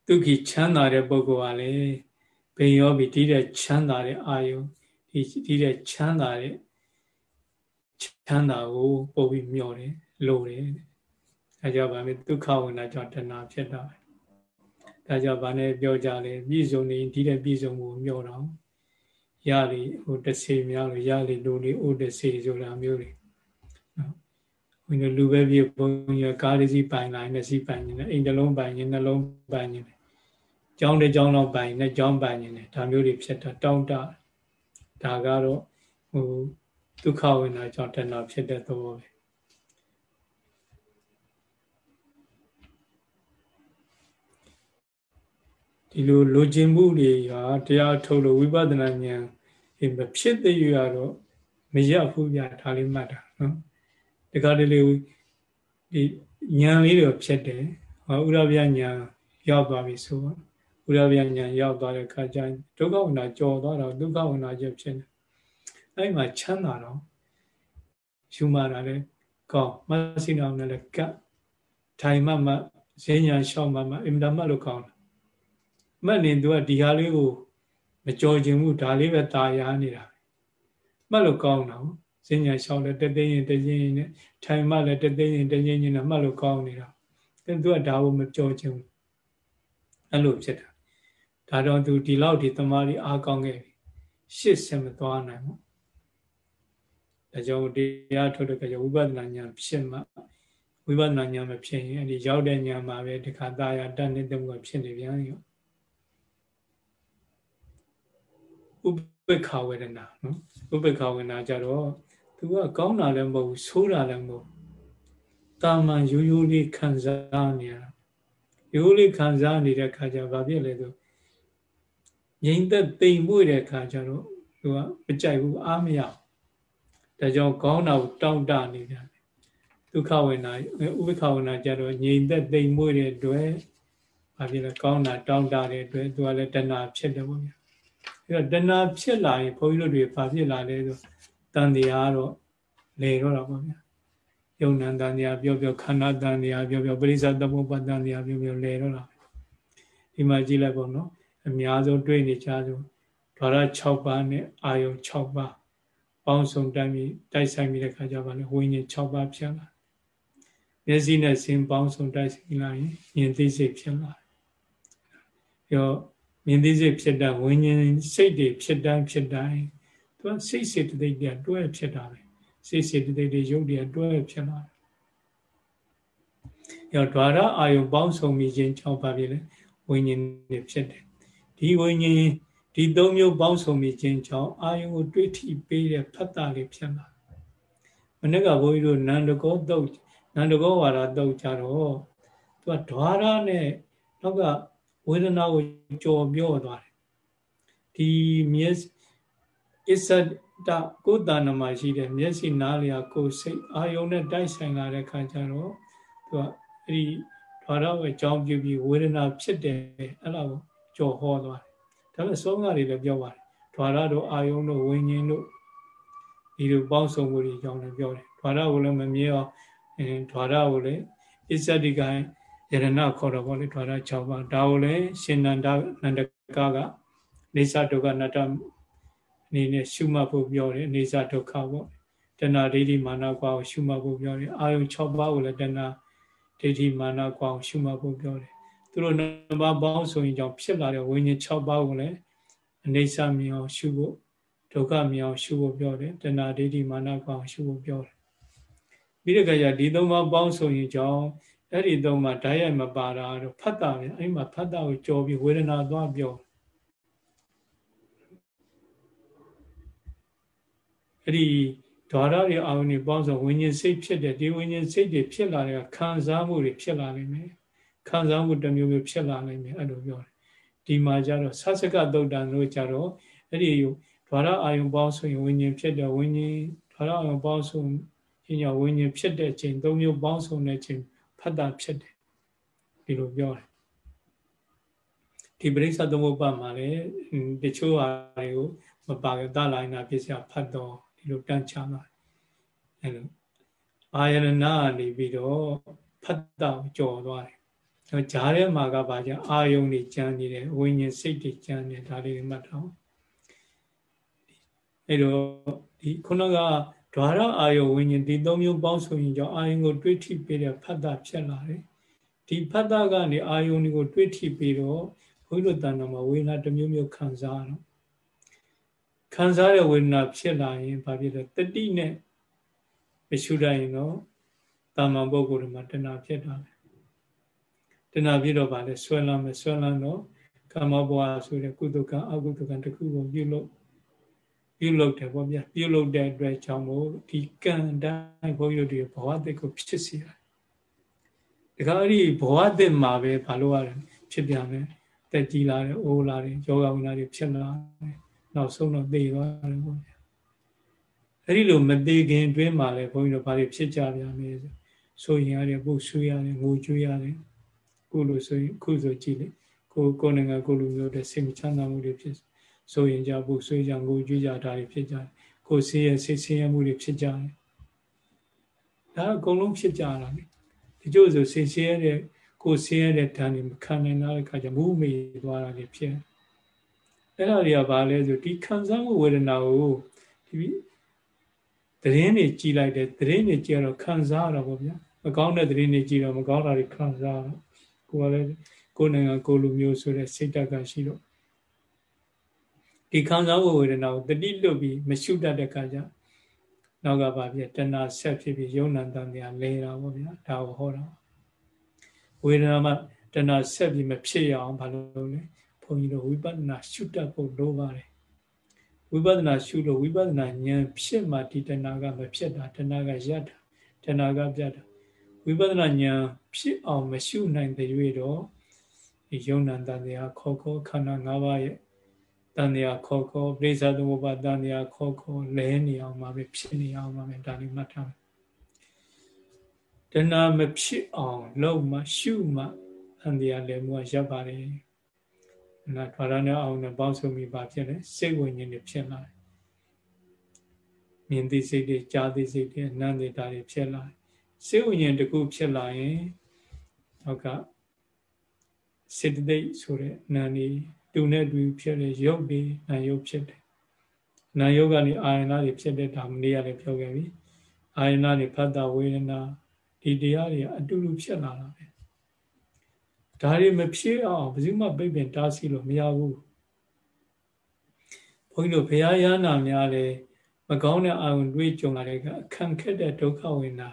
ဒုက္ခိချမ်းသာတဲ့ပုဂ္ဂိုလ်ကလည်းဘေယောပိဒီတဲ့ချမ်းသာတဲ့အာယုဒီဒီတဲ့ချမ်းသာတဲ့ချမ်းသာကိုပို့ပြီးမျှော်တယ်လိုတယ်အဲကြောင့်ဗာမေဒုက္ခဝေဒနာကြောင့်တဏှာဖြစ်တာပဲ ဒါကြောင့်ဗာနဲ့ပြောကြတယ်ပြည့်စုံနေဒီတဲ့ပြည့်စုံမှုမျှော်တော့ရလေဟိုတဆေများလို့ရလေလူလေးဥတဆေဆိုတာမျိုးတွေနော်ဝိနလူပဲပြဘုံရကားစီပိုင်လာနေစီပိုင်နေအိမ်တစ်လုံးပိုင်နေနှလုံးပိုင်နေကျောင်းတစ်ကျောင်းလောက်ပိုင်နေကျောင်းပိုင်နေဒါမျိုးတွေဖြစ်တာတောင်းတဒါကတော့ဟိုဒုက္ခဝိနာကြောင့်တဏှာဖြစ်တဲ့သဘောပဲ ဒီလိုလိုချင်မှုတွေကတရားထုတ်လို့ဝိပဿနာဉာဏ်မဖြစ်သေးရတော့မရဘူးဗျာဒါလေးမှတ်တာနော်တခါတလေဒီဉာဏ်လေးတွေဖြစ်တယ်ဟောဥရဗျာဉာဏ်ရောက်သွားပြီဆိုတော့ဥရဗျာဉာဏ်ရောက်သွားတဲ့အခါကျရင်ဒုက္ခဝနာကြော်သွားတော့ဒုက္ခဝနာချက်ဖြစ်တယ်အဲ့မှာချမ်းသာတော့ယူမာတာလည်းကောင်းမသိအောင်လည်းကတ်ထိုင်မှမှဈဉ္ညာလျှောက်မှမှအင်တာမှလို့ကောင်းတယ် မှတ်နေသူကဒီဟာလေးကိုမကြော်ခြင်းဘူးဒါလေးပဲตาရနေတာမှတ်လို့ကောင်းတာဈဉ္ညာလျှောက်လည်းတသိရင်တသိရင်နဲ့ထိုင်မှလည်းတသိရင်တသိရင်နဲ့မှတ်လို့ကောင်းနေတာအဲသူကဒါကိုမကြော်ခြင်းဘူးအဲ့လိုဖြစ်တာဒါတော့သူဒီလောက်ဒီတမားကြီးအားကောင်းခဲ့ပြီရှစ်ဆက်မသွားနိုင်ဘူးဒါကြောင့်တရားထုတ်တဲ့ကဝိပဿနာဉာဏ်ဖြစ်မှဝိပဿနာဉာဏ်မဖြစ်ရင်အဲ့ဒီရောက်တဲ့ဉာဏ်မှာပဲဒီခါသားရတတ်နေတဲ့မှုကဖြစ်နေပြန်ရော ဥပေက္ခဝေဒနာနော်ဥပေက္ခဝေဒနာကြတော့သူကကောင်းတာလည်းမဟုတ်ဘူးဆိုးတာလည်းမဟုတ်တာမန်ရိုးရိုးလေးခံစားနေရတာရိုးလေးခံစားနေတဲ့ခါကျဘာဖြစ်လဲဆိုငြိမ်သက်တိမ်မွေ့တဲ့ခါကျတော့သူကမကြိုက်ဘူးအားမရဒါကြောင့်ကောင်းတာကိုတောင့်တနေတယ်ဒုက္ခဝေဒနာဥပေက္ခဝေဒနာကြတော့ငြိမ်သက်တိမ်မွေ့တဲ့အတွက်ဘာဖြစ်လဲကောင်းတာတောင့်တတဲ့အတွက်သူကလည်းတဏှာဖြစ်တယ်ပေါ့ဗျာအဲ တော့တဏှာဖြစ်လာရင်ဘုန်းကြီးတို့တွေဘာဖြစ်လာလဲဆိုတန်တရားတော့လေတော့တာပေါ့ဗျာယုံနံတန်တရားပြောပြောခန္ဓာတန်တရားပြောပြောပရိစ္ဆသမုပ္ပါဒန်တရားပြောပြောလေတော့တာဒီမှာကြည့်လိုက်ပေါ့နော်အများဆုံးတွေ့နေကြဆုံးဓာရ6ပါးနဲ့အာယုံ6ပါးပေါင်းစုံတိုက်ပြီးတိုက်ဆိုင်ပြီးတဲ့ခါကျပါလေဝိညာဉ်6ပါးဖြစ်လာမျက်စိနဲ့စင်ပေါင်းစုံတိုက်ဆိုင်လာရင်ဉာဏ်သိစိတ်ဖြစ်လာပြီးတော့ မြင်သိစိတ်ဖြစ်တဲ့ဝိညာဉ်စိတ်တွေဖြစ်တိုင်းဖြစ်တိုင်းသူကစိတ်စေတသိက်တွေတွဲဖြစ်တာပဲစိတ်စေတသိက်တွေရုပ်တွေတွဲဖြစ်လာတယ်။ရောဓာရအာယုပေါင်းစုံပြီးခြင်းကြောင့်ပါပြီလေဝိညာဉ်တွေဖြစ်တယ်။ဒီဝိညာဉ်ဒီသုံးမျိုးပေါင်းစုံပြီးခြင်းကြောင့်အာယုကိုတွေးထိပေးတဲ့ဖတ်တာလေးဖြစ်လာတယ်။မနေ့ကဘုန်းကြီးတို့နန္ဒကောတုတ်နန္ဒကောဝါဒတုတ်ကြတော့သူကဓာရနဲ့နောက်က ဝေဒနာကိုကြော်ပြောသွားတယ်ဒီမျက်အစ္စတကိုယ်တဏ္ဍမှာရှိတဲ့မျက်စိနားလျာကိုယ်စိတ်အာယုံနဲ့တိုက်ဆိုင်လာတဲ့ခါကျတော့သူကအဲ့ဒီဓာရဝေအကြောင်းပြုပြီးဝေဒနာဖြစ်တယ်အဲ့ဒါကိုကြော်ဟောသွားတယ်ဒါပေမဲ့ဆုံးကတွေလည်းပြောပါတယ်ဓာရတို့အာယုံတို့ဝိညာဉ်တို့ဒီလိုပေါင်းစုံမှုတွေအကြောင်းလည်းပြောတယ်ဓာရကိုလည်းမမြဲအောင်အဲဓာရကိုလည်းအစ္စတိကံ ယရဏခေါ်တော့ဗောလေထွာရ6ပါးဒါကိုလည်းရှင်နန္ဒနန္ဒကကနေသဒုက္ခနတ္တအနေနဲ့ရှုမှတ်ဖို့ပြောတယ်နေသဒုက္ခပေါ့တဏှာဒိဋ္ဌိမာနကွာကိုရှုမှတ်ဖို့ပြောတယ်အာယုံ6ပါးကိုလည်းတဏှာဒိဋ္ဌိမာနကွာကိုရှုမှတ်ဖို့ပြောတယ်သူတို့နှစ်ပါးပေါင်းဆိုရင်ကြောင့်ဖြစ်လာတဲ့ဝိညာဉ်6ပါးကိုလည်းအနေဆမြင်အောင်ရှုဖို့ဒုက္ခမြင်အောင်ရှုဖို့ပြောတယ်တဏှာဒိဋ္ဌိမာနကွာကိုရှုဖို့ပြောတယ်ပြီးတဲ့အခါကျဒီသုံးပါးပေါင်းဆိုရင်ကြောင့် အဲ့ဒီတော့မှဓာတ်ရိုက်မပါတာတော့ဖတ်တာပဲအဲ့မှာဖတ်တာကိုကြော်ပြီးဝေဒနာသွားပြောအဲ့ဒီဓာရတွေအာရုံတွေပေါင်းစုံဝิญဉ်စိတ်ဖြစ်တဲ့ဒီဝิญဉ်စိတ်တွေဖြစ်လာတဲ့ခံစားမှုတွေဖြစ်လာနိုင်မယ်ခံစားမှုတစ်မျိုးမျိုးဖြစ်လာနိုင်မယ်အဲ့လိုပြောတယ်ဒီမှာကျတော့ဆသကသုတ်တန်တို့ကျတော့အဲ့ဒီဓာရအာယုံပေါင်းဆိုရင်ဝิญဉ်ဖြစ်တဲ့ဝิญဉ်ဓာရအာယုံပေါင်းဆိုရင်ညဝิญဉ်ဖြစ်တဲ့ချိန်သုံးမျိုးပေါင်းစုံတဲ့ချိန် ဖတ်တာဖြစ်တယ်ဒီလိုပြောတယ်ဒီပရိစ္ဆသမုပ္ပါမှာလည်းတချို့ဟာတွေကိုမပါကြသလိုင်းနာပြည့်စရာဖတ်တော့ဒီလိုတန်းချသွားအဲလိုအာယရဏနေပြီးတော့ဖတ်တာကြော်သွားတယ်အဲဂျားထဲမှာကဘာကြအာယုံတွေကြမ်းနေတယ်ဝိညာဉ်စိတ်တွေကြမ်းနေဒါလေးတွေမှတ်တော့အဲလိုဒီခုနက ဓာရအာယုဝိညာဉ်ဒီသုံးမျိုးပေါင်းဆိုရင်ကြောင့်အာယုံကိုတွေးထိပေးတဲ့ဖတ်တာဖြစ်လာတယ်ဒီဖတ်တာကနေအာယုံတွေကိုတွေးထိပြီးတော့ဘုရားတဏ္ဍာမှာဝေဒနာတစ်မျိုးမျိုးခံစားတော့ခံစားတဲ့ဝေဒနာဖြစ်လာရင်ဘာဖြစ်လဲတတိနဲ့မရှုတတ်ရင်တော့တာမန်ပုဂ္ဂိုလ်တွေမှာတဏှာဖြစ်တာပဲတဏှာဖြစ်တော့ဗာလဲဆွဲလမ်းမယ်ဆွဲလမ်းတော့ကာမဘဝဆိုတဲ့ကုသကအကုသကတစ်ခုကိုပြုလု ပ်ပြုလုပ်တယ်ပေါ့ဗျာပြုလုပ်တဲ့အတွက်ကြောင့်မို့ဒီကံတိုင်းဘုန်းကြီးတို့ဒီဘဝတစ်ကိုဖြစ်စေရတယ်ဒါကအဲ့ဒီဘဝတစ်မှာပဲဘာလို့ရလဲဖြစ်ပြန်တယ်တက်ကြီးလာတယ်အိုးလာတယ်ယောဂဝိနာတွေဖြစ်လာတယ်နောက်ဆုံးတော့သိသွားတယ်ပေါ့ဗျာအဲ့ဒီလိုမသေးခင်အတွင်းမှာလည်းဘုန်းကြီးတို့ဘာတွေဖြစ်ကြပြန်လဲဆိုရင်ရတယ်ပုတ်ဆူရတယ်ငိုကြွေးရတယ်ခုလိုဆိုရင်ခုဆိုကြည့်လေကိုကိုယ်နိုင်ငံကိုလူမျိုးတဲ့စိတ်မချမ်းသာမှုတွေဖြစ် ဆိုရင်ကြပုတ်ဆွေးကြငိုကြွေးကြတာတွေဖြစ်ကြတယ်ကိုယ်ဆင်းရဲစိတ်ဆင်းရဲမှုတွေဖြစ်ကြတယ်ဒါအကုန်လုံးဖြစ်ကြတာလေဒီကျို့ဆိုဆင်းရဲတဲ့ကိုယ်ဆင်းရဲတဲ့ဓာတ်တွေမခံနိုင်တဲ့အခါကျမူးမေသွားတာတွေဖြစ်အဲ့ဒါတွေကဘာလဲဆိုဒီခံစားမှုဝေဒနာကိုဒီသတင်းတွေကြည်လိုက်တယ်သတင်းတွေကြည်တော့ခံစားရတော့ဗောဗျာမကောင်းတဲ့သတင်းတွေကြည်တော့မကောင်းတာတွေခံစားရကိုယ်ကလည်းကိုယ်နိုင်ငံကိုယ်လူမျိုးဆိုတဲ့စိတ်တက်ကရှိတော့ ဒီခံစားမှုဝေဒနာကိုတတိလွတ်ပြီးမရှုတတ်တဲ့ခါကျနောက်ကဘာဖြစ်တဏှာဆက်ဖြစ်ပြီးယုံနာတန်တရားလဲတာဗောဗျာဒါကိုဟောတာဝေဒနာမှာတဏှာဆက်ပြီးမဖြစ်ရအောင်ဘာလို့လဲဘုန်းကြီးတို့ဝိပဿနာရှုတတ်ဖို့လိုပါတယ်ဝိပဿနာရှုလို့ဝိပဿနာဉာဏ်ဖြစ်မှဒီတဏှာကမဖြစ်တာတဏှာကရပ်တာတဏှာကပြတ်တာဝိပဿနာဉာဏ်ဖြစ်အောင်မရှုနိုင်တဲ့၍တော့ဒီယုံနံတန်တရားခေါ်ခေါ်ခန္ဓာ၅ပါးရဲ့ တန်တရားခေါ်ခေါ်ပြိဿသမုပ္ပါတန်တရားခေါ်ခေါ်လဲနေအောင်မှာပဲဖြစ်နေအောင်မှာပဲဒါလေးမှတ်ထားတဏှာမဖြစ်အောင်လုံးမှရှုမှတန်တရားလည်းမှုရပ်ပါတယ်နာထွာရနဲ့အောင်နဲ့ပေါင်းစုံပြီးပါဖြစ်တယ်စိတ်ဝိညာဉ်တွေဖြစ်လာတယ်မြင်သိစိတ်တွေကြားသိစိတ်တွေအနန္တတာတွေဖြစ်လာတယ်စိတ်ဝိညာဉ်တစ်ခုဖြစ်လာရင်နောက်ကစေတသိက်ဆိုတဲ့နာနေ တူနဲ့တူဖြစ်တဲ့ရုပ်တွေနာယုတ်ဖြစ်တယ်နာယုတ်ကနေအာယနာတွေဖြစ်တဲ့ဒါမနေ့ကလည်းပြောခဲ့ပြီအာယနာတွေဖတ်တာဝေဒနာဒီတရားတွေအတူတူဖြစ်လာတာပဲဒါတွေမဖြစ်အောင်ဘယ်သူမှပြိပင်တားဆီးလို့မရဘူးဘုန်းကြီးတို့ဘုရားရဟနာများလဲမကောင်းတဲ့အာရုံတွေးကြုံလာတဲ့အခါခံခက်တဲ့ဒုက္ခဝေဒနာ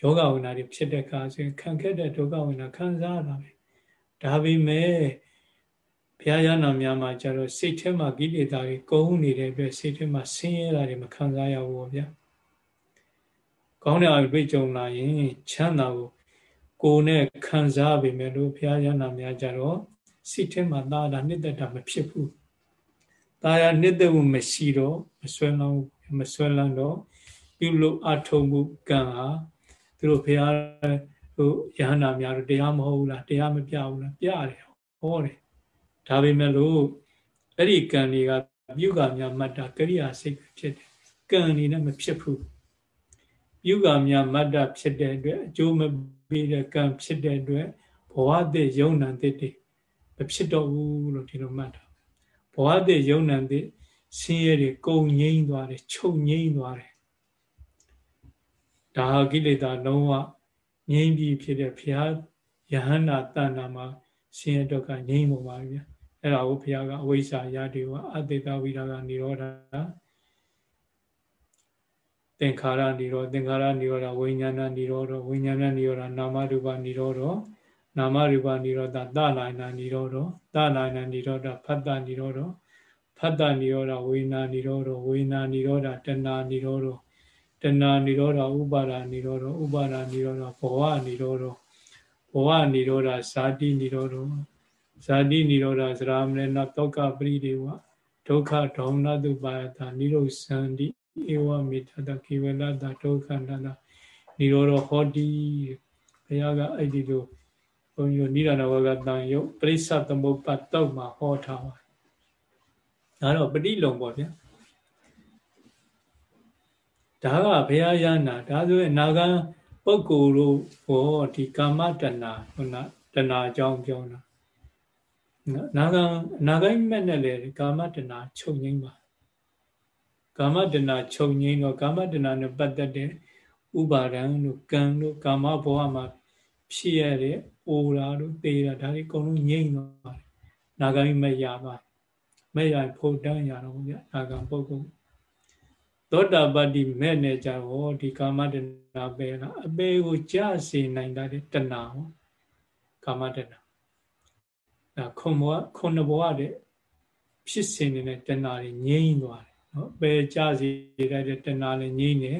ယောဂဝေဒနာတွေဖြစ်တဲ့အခါဆိုရင်ခံခက်တဲ့ဒုက္ခဝေဒနာခံစားရတာပဲဒါပေမဲ့ ဘုရားရဟနာများမှာကျတော့စိတ်ထဲမှာကိလေသာတွေကုန်းနေတဲ့အတွက်စိတ်ထဲမှာဆင်းရဲတာတွေမခံစားရဘူးဗျာကောင်းတဲ့အာရုံတွေးကြုံလာရင်ချမ်းသာကိုကိုယ်နဲ့ခံစားပေမဲ့လို့ဘုရားရဟနာများကြတော့စိတ်ထဲမှာသာတာနှစ်သက်တာမဖြစ်ဘူး။သာယာနှစ်သက်မှုမရှိတော့မဆွဲလန်းမဆွဲလန်းတော့ပြုလို့အထုံမှုကံဟာသူတို့ဘုရားတို့ရဟနာများတို့တရားမဟုတ်ဘူးလားတရားမပြဘူးလားပြတယ်ဟောတယ်။ ဒါပေမဲ့လို့အဲ့ဒီကံတွေကပြုကများမှတ်တာကရိယာစိတ်ဖြစ်တယ်။ကံနေနဲ့မဖြစ်ဘူး။ပြုကများမှတ်တာဖြစ်တဲ့အတွက်အကျိုးမပြီးတဲ့ကံဖြစ်တဲ့အတွက်ဘဝတည်ယုံနံတည်တွေမဖြစ်တော့ဘူးလို့ဒီလိုမှတ်တာဘဝတည်ယုံနံတည်ဆင်းရဲတွေကုန်ငိမ့်သွားတယ်ချုပ်ငိမ့်သွားတယ်ဒါဟာကိလေသာလုံးဝငြိမ့်ပြီးဖြစ်တဲ့ဘုရားယဟန္တာတဏ္ဍာမှာဆင်းရဲဒုက္ခငြိမ့်ပုံပါဗျာ အဲ့ဒါကိုဘုရားကအဝိဇ္ဇာယတိဝအတေတဝိရာဂနိရောဓ သင်္ခါရនិရောဓသင်္ခါရនិရောဓဝိညာဏនិရောဓဝိညာဏនិရောဓနာမရူပនិရောဓနာမရူပនិရောဓသလာယနာនិရောဓသလာယနာនិရောဓဖတ္တនិရောဓဖတ္တនិရောဓဝိညာនិရောဓဝိညာនិရောဓတဏនិရောဓတဏនិရောဓဥပါဒនិရောဓဥပါဒនិရောဓဘဝនិရောဓဘဝនិရောဓဇာတိនិရောဓ ဇာတိនិရောဓသရမရဏတောကပရိဒေဝဒုက္ခဒေါမနတုပါယတာនិရောဇန္တိဧဝမေတ္တကိဝလတဒုက္ခန္တနိရောဓဟောတိဘုရားကအဲ့ဒီလိုဘုန်းကြီးတို့နိဒာနဝကတန်ယုတ်ပရိစ္ဆသမုပ္ပါတုတ်မှာဟောထားပါဒါတော့ပဋိလုံပေါ့ဗျာဒါကဘုရားရနာဒါဆိုရင်နာဂံပုဂ္ဂိုလ်တို့ဟောဒီကာမတဏခုနတဏအကြောင်းပြောတာ နာဂံနာဂိမဲ့နဲ့လေကာမတဏချုပ်ငိမ့်ပါကာမတဏချုပ်ငိမ့်တော့ကာမတဏနဲ့ပတ်သက်တဲ့ဥပါဒံတို့ကံတို့ကာမဘဝမှာဖြစ်ရတဲ့အိုတာတို့တေတာဒါတွေအကုန်လုံးငြိမ့်သွားတယ်နာဂိမဲ့ရပါမဲ့ရဖို့တန်းရတော့ဗျာနာဂံပုဂ္ဂိုလ်သောတာပတ္တိမဲ့နဲ့ကြတော့ဒီကာမတဏပဲလားအပေကိုကြစေနိုင်တဲ့တဏဟောကာမတဏ ဒါခုံဘဝခုနဘဝတဲ့ဖြစ်စဉ်နေတဲ့တဏှာတွေငြိမ့်သွားတယ်နော်ပယ်ကြစီတဲ့တဏှာလည်းငြိမ့်နေ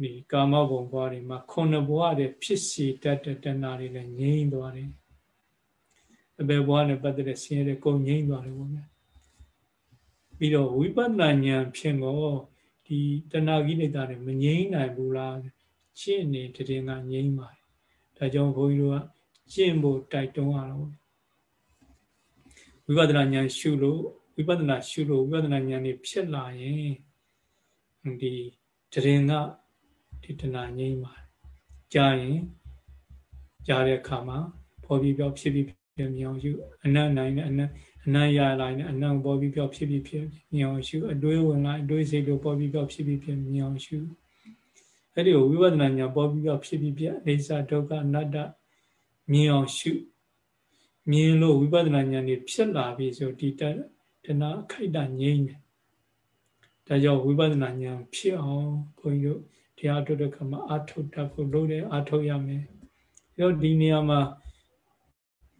ဒီကာမဘုံဘဝတွေမှာခုနဘဝတဲ့ဖြစ်စီတတ်တဲ့တဏှာတွေလည်းငြိမ့်သွားတယ်အပေဘဝနဲ့ပတ်သက်တဲ့ဆင်းရဲတွေကုန်ငြိမ့်သွားတယ်ပေါ့ဗျာပြီးတော့ဝိပဿနာဉာဏ်ဖြင့်တော့ဒီတဏှာကိလေသာတွေမငြိမ့်နိုင်ဘူးလားရှင်းနေတည်ငါငြိမ့်ပါတယ်ဒါကြောင့်ဘုန်းကြီးတို့ကကျင့်ဖို့တိုက်တွန်းရတော့ ဝိပဿနာဉာဏ်ရှုလို့ဝိပဿနာရှုလို့ဝိပဿနာဉာဏ်นี่ဖြစ်လာရင်ဒီတရင်ကဒီတဏှာငြိမ့်ပါတယ်ကြားရင်ကြားတဲ့အခါမှာဖော်ပြီးပြောဖြစ်ပြီးဖြစ်မြောင်ရှုအနတ်နိုင်တဲ့အနတ်အနတ်ရလာရင်အနတ်ပေါ်ပြီးပြောဖြစ်ပြီးဖြစ်မြောင်ရှုအတွေးဝင်လာအတွေးစိတ်လို့ပေါ်ပြီးပြောဖြစ်ပြီးဖြစ်မြောင်ရှုအဲ့ဒီကိုဝိပဿနာဉာဏ်ပေါ်ပြီးပြောဖြစ်ပြီးဖြစ်အိသဒုက္ခအနတ္တမြင်အောင်ရှု မြင်လို့ဝိပဿနာဉာဏ်นี่ဖြစ်လာပြီဆိုဒီတဏှာအခိုက်အတန့်ငြိမ့်တယ်ဒါကြောင့်ဝိပဿနာဉာဏ်ဖြစ်အောင်ဘုန်းကြီးတို့တရားထုတ်တဲ့ခါမှာအာထုတ်တတ်ဖို့လုပ်တယ်အာထုတ်ရမယ်အဲတော့ဒီနေရာမှာ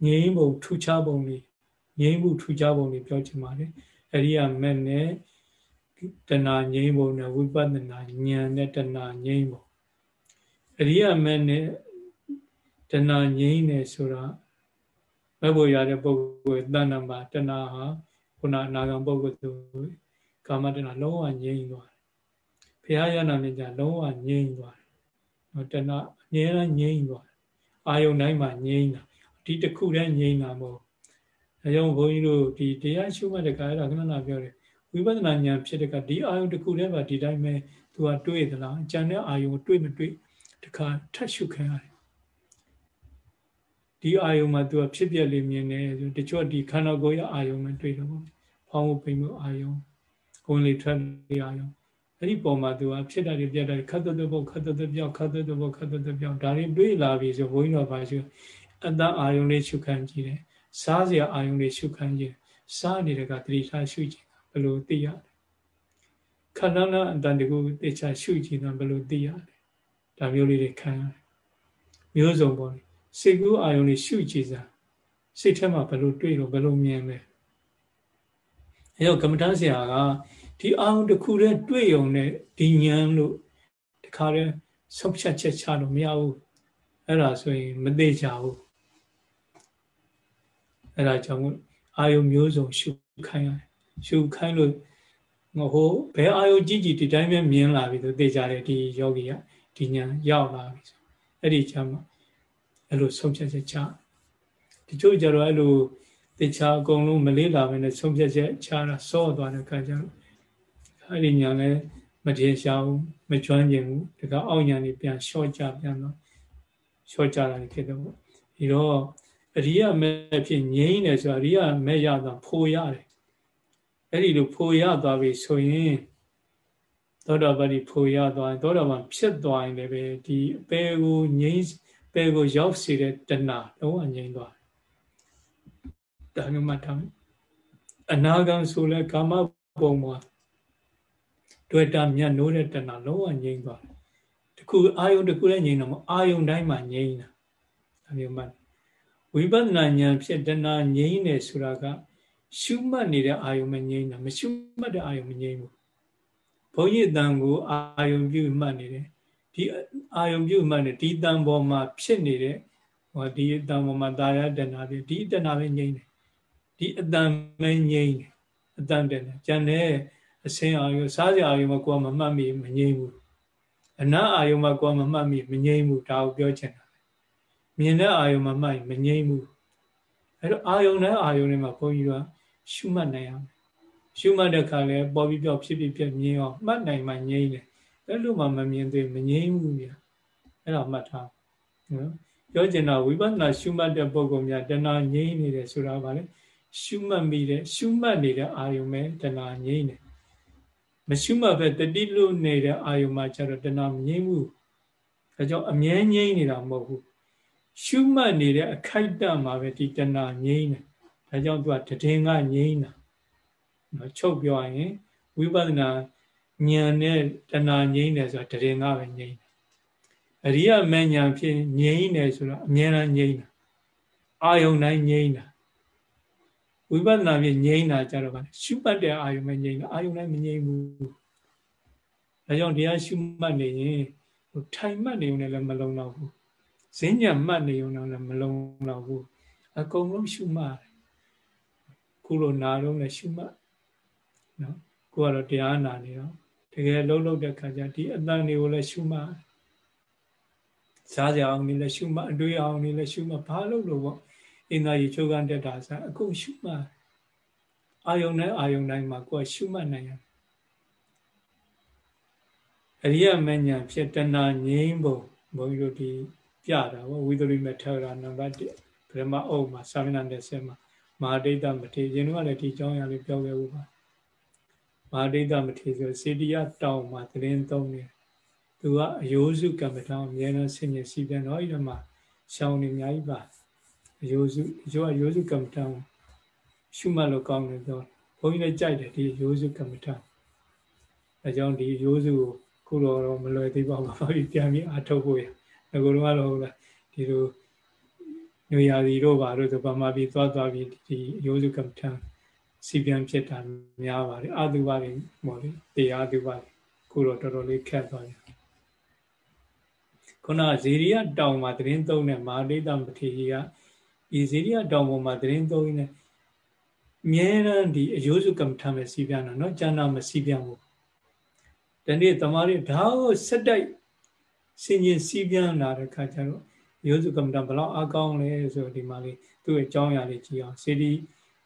ငြိမ်းပုံထူခြားပုံလေးငြိမ်းမှုထူခြားပုံလေးပြောချင်ပါတယ်အရိယာမက်နဲ့တဏှာငြိမ်းပုံနဲ့ဝိပဿနာဉာဏ်နဲ့တဏှာငြိမ်းပုံအရိယာမက်နဲ့တဏှာငြိမ်းနေဆိုတာ မဲ့ဖို့ရတဲ့ပုဂ္ဂိုလ်တဏ္ဍမှာတဏှာဟာခုနအနာဂံပုဂ္ဂိုလ်သူကာမတဏှာလုံးဝငြိမ်းသွားတယ်ဘုရားရနာမြင်ကြလုံးဝငြိမ်းသွားတယ်နော်တဏှာအမြဲတမ်းငြိမ်းသွားတယ်အာယုန်တိုင်းမှာငြိမ်းတာဒီတစ်ခုတည်းငြိမ်းတာမဟုတ်အဲကြောင့်ဘုန်းကြီးတို့ဒီတရားရှုမှတ်တဲ့ခါအဲ့ဒါခဏခဏပြောတယ်ဝိပဿနာဉာဏ်ဖြစ်တဲ့ကဒီအာယုန်တစ်ခုတည်းပါဒီတိုင်းပဲသူကတွေးသလားအကျန်တဲ့အာယုန်တွေးမတွေးတခါထပ်ရှုခံရတယ် ဒီအာယုံမှာသူကဖြစ်ပြလေးမြင်နေဆိုတချို့ဒီခန္ဓာကိုယ်ရအာယုံမှာတွေ့တော့ပေါ့ဖောင်းဖို့ပိန်ဖို့အာယုံဝင်လေထွက်လေအာယုံအဲ့ဒီပုံမှာသူကဖြစ်တာတွေပြတ်တာခတ်သွတ်သွတ်ခတ်သွတ်သွတ်ပြောက်ခတ်သွတ်သွတ်ခတ်သွတ်သွတ်ပြောက်ဒါတွေတွေ့လာပြီဆိုဘုန်းကြီးတော်ပါရှိအတ္တအာယုံလေးရှုခံကြည့်တယ်စားစရာအာယုံလေးရှုခံကြည့်စားနေတဲ့ကတတိထားရှုကြည့်ဘယ်လိုသိရလဲခန္ဓာနာအတန်တကူတေချာရှုကြည့်တာဘယ်လိုသိရလဲဒါမျိုးလေးတွေခံရတယ်မျိုးစုံပေါ့ စိတ်ကူးအာယုံလေးရှုကြည့်စားစိတ်ထဲမှာဘယ်လိုတွေ့လို့ဘယ်လိုမြင်လဲအဲတော့ကမ္မဋ္ဌာန်းဆရာကဒီအာယုံတစ်ခုတည်းတွေ့ုံနဲ့ဒီဉာဏ်လို့တခါတည်းဆုံးဖြတ်ချက်ချလို့မရဘူးအဲ့ဒါဆိုရင်မသေးချဘူးအဲ့ဒါကြောင့်အာယုံမျိုးစုံရှုခိုင်းရတယ်ရှုခိုင်းလို့ငဟိုဘယ်အာယုံကြည့်ကြည့်ဒီတိုင်းပဲမြင်လာပြီဆိုသိကြတယ်ဒီယောဂီကဒီညာရောက်လာပြီဆိုအဲ့ဒီကျမှ အဲ့လိုဆုံးဖြတ်ချက်ချတချို့ကြတော့အဲ့လိုတခြားအကုန်လုံးမလေးလာမယ်နဲ့ဆုံးဖြတ်ချက်ချတာစောသွားတဲ့အခါကျတော့အဲ့ဒီညာလည်းမထေရှားဘူးမကျွမ်းကျင်ဘူးဒါကအောက်ညာနေပြန်လျှော့ကြပြန်တော့လျှော့ကြတာဖြစ်တော့ဒီတော့အရိယမဲ့ဖြစ်ငြိမ့်တယ်ဆိုအရိယမဲ့ရတာဖိုရတယ်အဲ့ဒီလိုဖိုရသွားပြီဆိုရင်သောတာပတိဖိုရသွားရင်သောတာပန်ဖြစ်သွားရင်လည်းပဲဒီအပေကိုငြိမ့် ပယ်ကိုရောက်စေတဲ့တဏှာလုံးဝငြိမ်းသွားတယ်ဒါမျိုးမှတ်ထားမယ်အနာဂံဆိုလဲကာမဘုံမှာတွေ့တာမြတ်နိုးတဲ့တဏလုံးဝငြိမ့်သွားတယ်တခုအာယုံတခုလည်းငြိမ့်တော့မအာယုံတိုင်းမှာငြိမ့်တာအမျိုးမှဝိပဿနာဉာဏ်ဖြစ်တဏငြိမ့်နေဆိုတာကရှုမှတ်နေတဲ့အာယုံမငြိမ့်တာမရှုမှတ်တဲ့အာယုံမငြိမ့်ဘူးဘုန်းကြီးတန်ကိုအာယုံပြုမှတ်နေတယ် ဒီအာယုံပြုမှတ်နေဒီတန်ပေါ်မှာဖြစ်နေတဲ့ဟောဒီတန်ပေါ်မှာတာယာတဏှာတွေဒီတဏှာပဲငြိမ့်တယ်ဒီအတန်ပဲငြိမ့်တယ်အတန်တယ်ကျန်တဲ့အစင်းအာယုံစားစရာအာယုံမှာကိုယ်ကမမှတ်မိမငြိမ့်ဘူးအနာအာယုံမှာကိုယ်ကမမှတ်မိမငြိမ့်ဘူးဒါကိုပြောချင်တာမြင်တဲ့အာယုံမှာမှတ်မငြိမ့်ဘူးအဲ့တော့အာယုံနဲ့အာယုံတွေမှာဘုန်းကြီးကရှုမှတ်နိုင်ရမယ်ရှုမှတ်တဲ့ခါလဲပေါ်ပြီးပြောက်ဖြစ်ဖြစ်ပြမြင်အောင်မှတ်နိုင်မှငြိမ့်တယ် အဲ့လိုမှမမြင်သေးမငြိမ့်ဘူးဗျအဲ့ဒါမှတ်ထားနော်ပြောချင်တာဝိပဿနာရှုမှတ်တဲ့ပုဂ္ဂိုလ်များတဏှာငြိမ့်နေတယ်ဆိုတာကလည်းရှုမှတ်မိတဲ့ရှုမှတ်နေတဲ့အာယုံပဲတဏှာငြိမ့်တယ်မရှုမှတ်ပဲတတိလို့နေတဲ့အာယုံမှာကျတော့တဏှာမငြိမ့်ဘူးဒါကြောင့်အမြဲငြိမ့်နေတာမဟုတ်ဘူးရှုမှတ်နေတဲ့အခိုက်အတန့်မှာပဲဒီတဏှာငြိမ့်တယ်ဒါကြောင့်သူကတည်ငါငြိမ့်တာနော်ချုပ်ပြောရင်ဝိပဿနာ ဉာဏ်နဲ့တဏှာငြိမ့်တယ်ဆိုတာတည်ငါပဲငြိမ့်တယ်အရိယမဉာဏ်ဖြစ်ငြိမ့်တယ်ဆိုတော့အမြဲတမ်းငြိမ့်တာအာယုန်တိုင်းငြိမ့်တာဝိပဿနာဖြင့်ငြိမ့်တာကြတော့ဗာရှုမှတ်တဲ့အာယုန်ပဲငြိမ့်တာအာယုန်တိုင်းမငြိမ့်ဘူးဒါကြောင့်တရားရှုမှတ်နေရင်ဟိုထိုင်မှတ်နေုံနဲ့လည်းမလုံတော့ဘူးဈဉ္ညာမှတ်နေုံနဲ့လည်းမလုံတော့ဘူးအကုန်လုံးရှုမှတ်ခုလိုနာတော့လည်းရှုမှတ်နော်ကိုကတော့တရားနာနေတော့တ ကယ်လုံးလုံးတဲ့ခါကျဒီအတန်တွေကိုလည်းရှုမှတ်စားကြအောင်နေလည်းရှုမှတ်အတွေ့အောင်နေလည်းရှုမှတ်ဘာလို့လို့ပေါ့အင်္ဂါကြီးချုပ်ကန်တက်တာဆိုအကုန်ရှုမှတ်အာယုန်နဲ့အာယုန်တိုင်းမှာကိုယ်ရှုမှတ်နိုင်ရအရိယမဉ္ဇဉ်ဖြစ်တဏငြိမ်းပုံဘုန်းကြီးတို့ဒီပြတာပေါ့ဝိသရိမထေရနံပါတ်1ဗြဟ္မအုပ်မှာသာမဏေနဲ့ဆဲမှာမဟာဒိဋ္ဌမထေရရင်တော့လည်းဒီအကြောင်းအရာလေးပြောခဲ့ဦးပါ မဟာဒိဋ္ဌမထေဆိုစေတီယတောင်မှာသတင်းသုံးနေသူကအယောစုကမ္မထာအမြဲတမ်းဆင်ញစီပြန်တော့အဲ့ဒီမှာရှောင်းနေအများကြီးပါအယောစုအယောအယောစုကမ္မထာရှုမှတ်လို့ကောင်းတယ်ပြောဘုန်းကြီးလည်းကြိုက်တယ်ဒီအယောစုကမ္မထာအဲကြောင့်ဒီအယောစုကိုခုတော့မလွယ်သေးပါဘူးဘာဖြစ်ပြန်ပြီးအထုတ်ဖို့ရငကိုတော့ကတော့ဟုတ်လားဒီလိုညရာစီတို့ပါတို့ဆိုဗမာပြည်သွားသွားပြီးဒီအယောစုကမ္မထာ စီပြန်ဖြစ်တာများပါတယ်အတုပါတွေဟောလေတရားတုပါတွေခုတော့တော်တော်လေးခက်သွားပြီခုနဇေရိယတောင်မှာသတင်းသုံးတဲ့မဟာဒိဋ္ဌမထေရကြီးကဒီဇေရိယတောင်ပေါ်မှာသတင်းသုံးနေမြဲတမ်းဒီအယိုးစုကမ္မထာပဲစီပြန်တာเนาะကျန်တာမစီပြန်ဘူးဒီနေ့တမားတွေဒါကိုစက်တိုက်စင်ရင်စီပြန်လာတဲ့ခါကျတော့ယောစုကမ္မတာဘလောက်အကောင်းလဲဆိုဒီမှာလေးသူ့ရဲ့အကြောင်းအရာလေးကြည့်အောင်စေတီ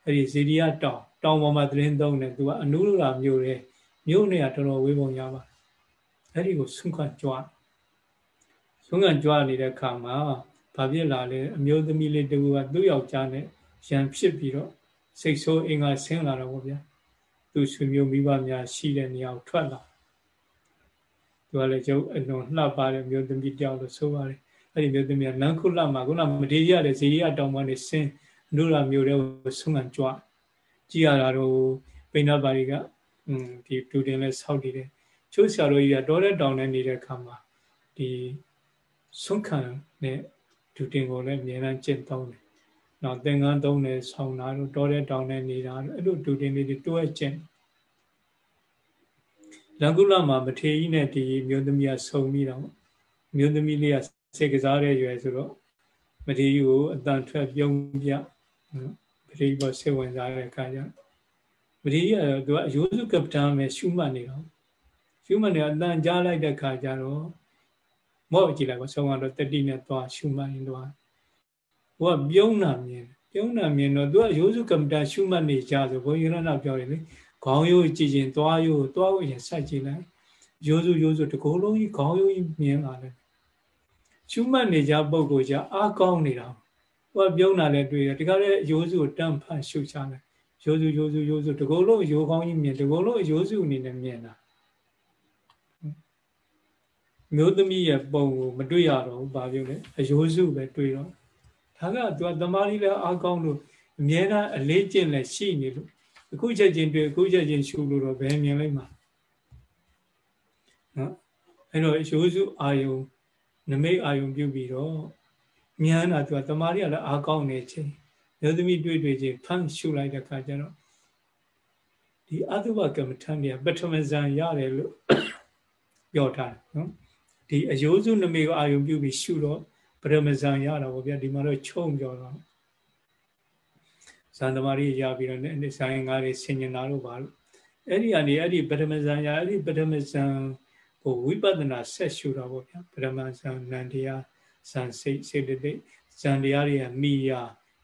အဲ့ဒီဇေဒီယတောင်တောင်ပေါ်မှာသတင်းသုံးတယ်သူကအနုလူလာမြို့တယ်မြို့နဲ့ကတော်တော်ဝေးပုံရပါတယ်အဲ့ဒီကိုဆွန့်ခွန့်ကြွားဆွန့်ခွန့်ကြွားနေတဲ့ခါမှာဘာဖြစ်လာလဲအမျိုးသမီးလေးတူကသူ့ယောက်ျားနဲ့ရံဖြစ်ပြီးတော့စိတ်ဆိုးအင်္ဂါဆင်းလာတော့ဗောဗျာသူ့ဆွေမျိုးမိဘများရှိတဲ့နေရာကိုထွက်လာသူကလည်းကျုပ်အလွန်လှပတဲ့မျိုးသမီးတယောက်လို့ဆိုပါတယ်အဲ့ဒီမျိုးသမီးကလန်ခုလမှာခုနမထေရရတဲ့ဇေယျတောင်ပေါ်နေဆင်းအ နုရာမျိုးတွေကိုဆုံးခံကြွကြည့်ရတာတော့ပိဏပါရီကอืมဒီတူတင်လဲဆောက်တည်တယ်ချိုးဆရာတော်ကြီးကတောတဲ့တောင်နဲ့နေတဲ့အခါမှာဒီဆုံးခံနဲ့ဒူတင်ကိုလည်းအများအားကျင့်သုံးတယ်။နောက်သင်္ကန်းသုံးတယ်ဆောင်းတာတို့တောတဲ့တောင်နဲ့နေတာတို့အဲ့လိုဒူတင်လေးတွေတွဲကျင့်လကုလမှာမထေကြီးနဲ့ဒီမျိုးသမီးကဆုံပြီးတော့မျိုးသမီးလေးကစိတ်ကစားတဲ့ရွယ်ဆိုတော့မထေကြီးကိုအတန်ထွက်ပြုံးပြ နော်မထေကြီးပေါ်စိတ်ဝင်စားတဲ့အခါကျမထေကြီးကသူကအယိုးစုကပ္ပတာမဲ့ရှုမှတ်နေတော့ရှုမှတ်နေအတန်ကြားလိုက်တဲ့အခါကျတော့မော့ကြည့်လိုက်ပါဆုံးကတော့တတိနဲ့သွားရှုမှတ်ရင်တော့ဟိုကပြုံးတာမြင်ပြုံးတာမြင်တော့သူကရိုးစုကမ္မတာရှုမှတ်နေကြဆိုဘုန်းကြီးရဏပြောတယ်လေခေါင်းရိုးကြည့်ရင်သွားရိုးသွားရိုးရင်စိုက်ကြည့်လိုက်ရိုးစုရိုးစုတကိုယ်လုံးကြီးခေါင်းရိုးကြီးမြင်လာတယ်ရှုမှတ်နေကြပုံကိုကြအားကောင်းနေတာ ဟိုကပြုံးတာလည်းတွေ့တယ်ဒီကနေ့ရိုးစုကိုတန့်ဖတ်ရှုချတယ်ရိုးစုရိုးစုရိုးစုတကိုယ်လုံးရိုးကောင်းကြီးမြင်တကိုယ်လုံးရိုးစုအနေနဲ့မြင်တာမျိုးသမီးရဲ့ပုံကိုမတွေ့ရတော့ဘူးဘာပြောလဲအယိုးစုပဲတွေ့တော့ဒါကသူကတမားလေးလည်းအားကောင်းလို့အမြဲတမ်းအလေးကျင့်လည်းရှိနေလို့အခုချက်ချင်းတွေ့အခုချက်ချင်းရှုလို့တော့ဘယ်မြင်လိုက်မှာအဲ့တော့ရိုးစုအာယုံနမိတ်အာယုံပြုပြီးတော့ ဉာဏ်တာသူကတမာရီကလည်းအားကောင်းနေချင်းမျိုးသမီးတွေ့တွေ့ချင်းဖမ်းရှုလိုက်တဲ့ခါကျတော့ဒီအတုပကမ္မထံเนี่ยပထမဇန်ရတယ်လို့ပြောထားတယ်နော်ဒီအယိုးစုနမိတ်ကိုအာယုံပြုပြီးရှုတော့ပထမဇန်ရတာပေါ့ဗျာဒီမှာတော့ချုံပြောတော့ဇန်သမารီရပြီးတော့ဇန်ငါးတွေဆင်ញင်တာလို့ပါလို့အဲ့ဒီကနေအဲ့ဒီပထမဇန်ရအဲ့ဒီပထမဇန်ဟိုဝိပဿနာဆက်ရှုတာပေါ့ဗျာပထမဇန်နန္တရား ဇန်စိတ်စေတသိက်ဇန်တရားတွေကမိယာ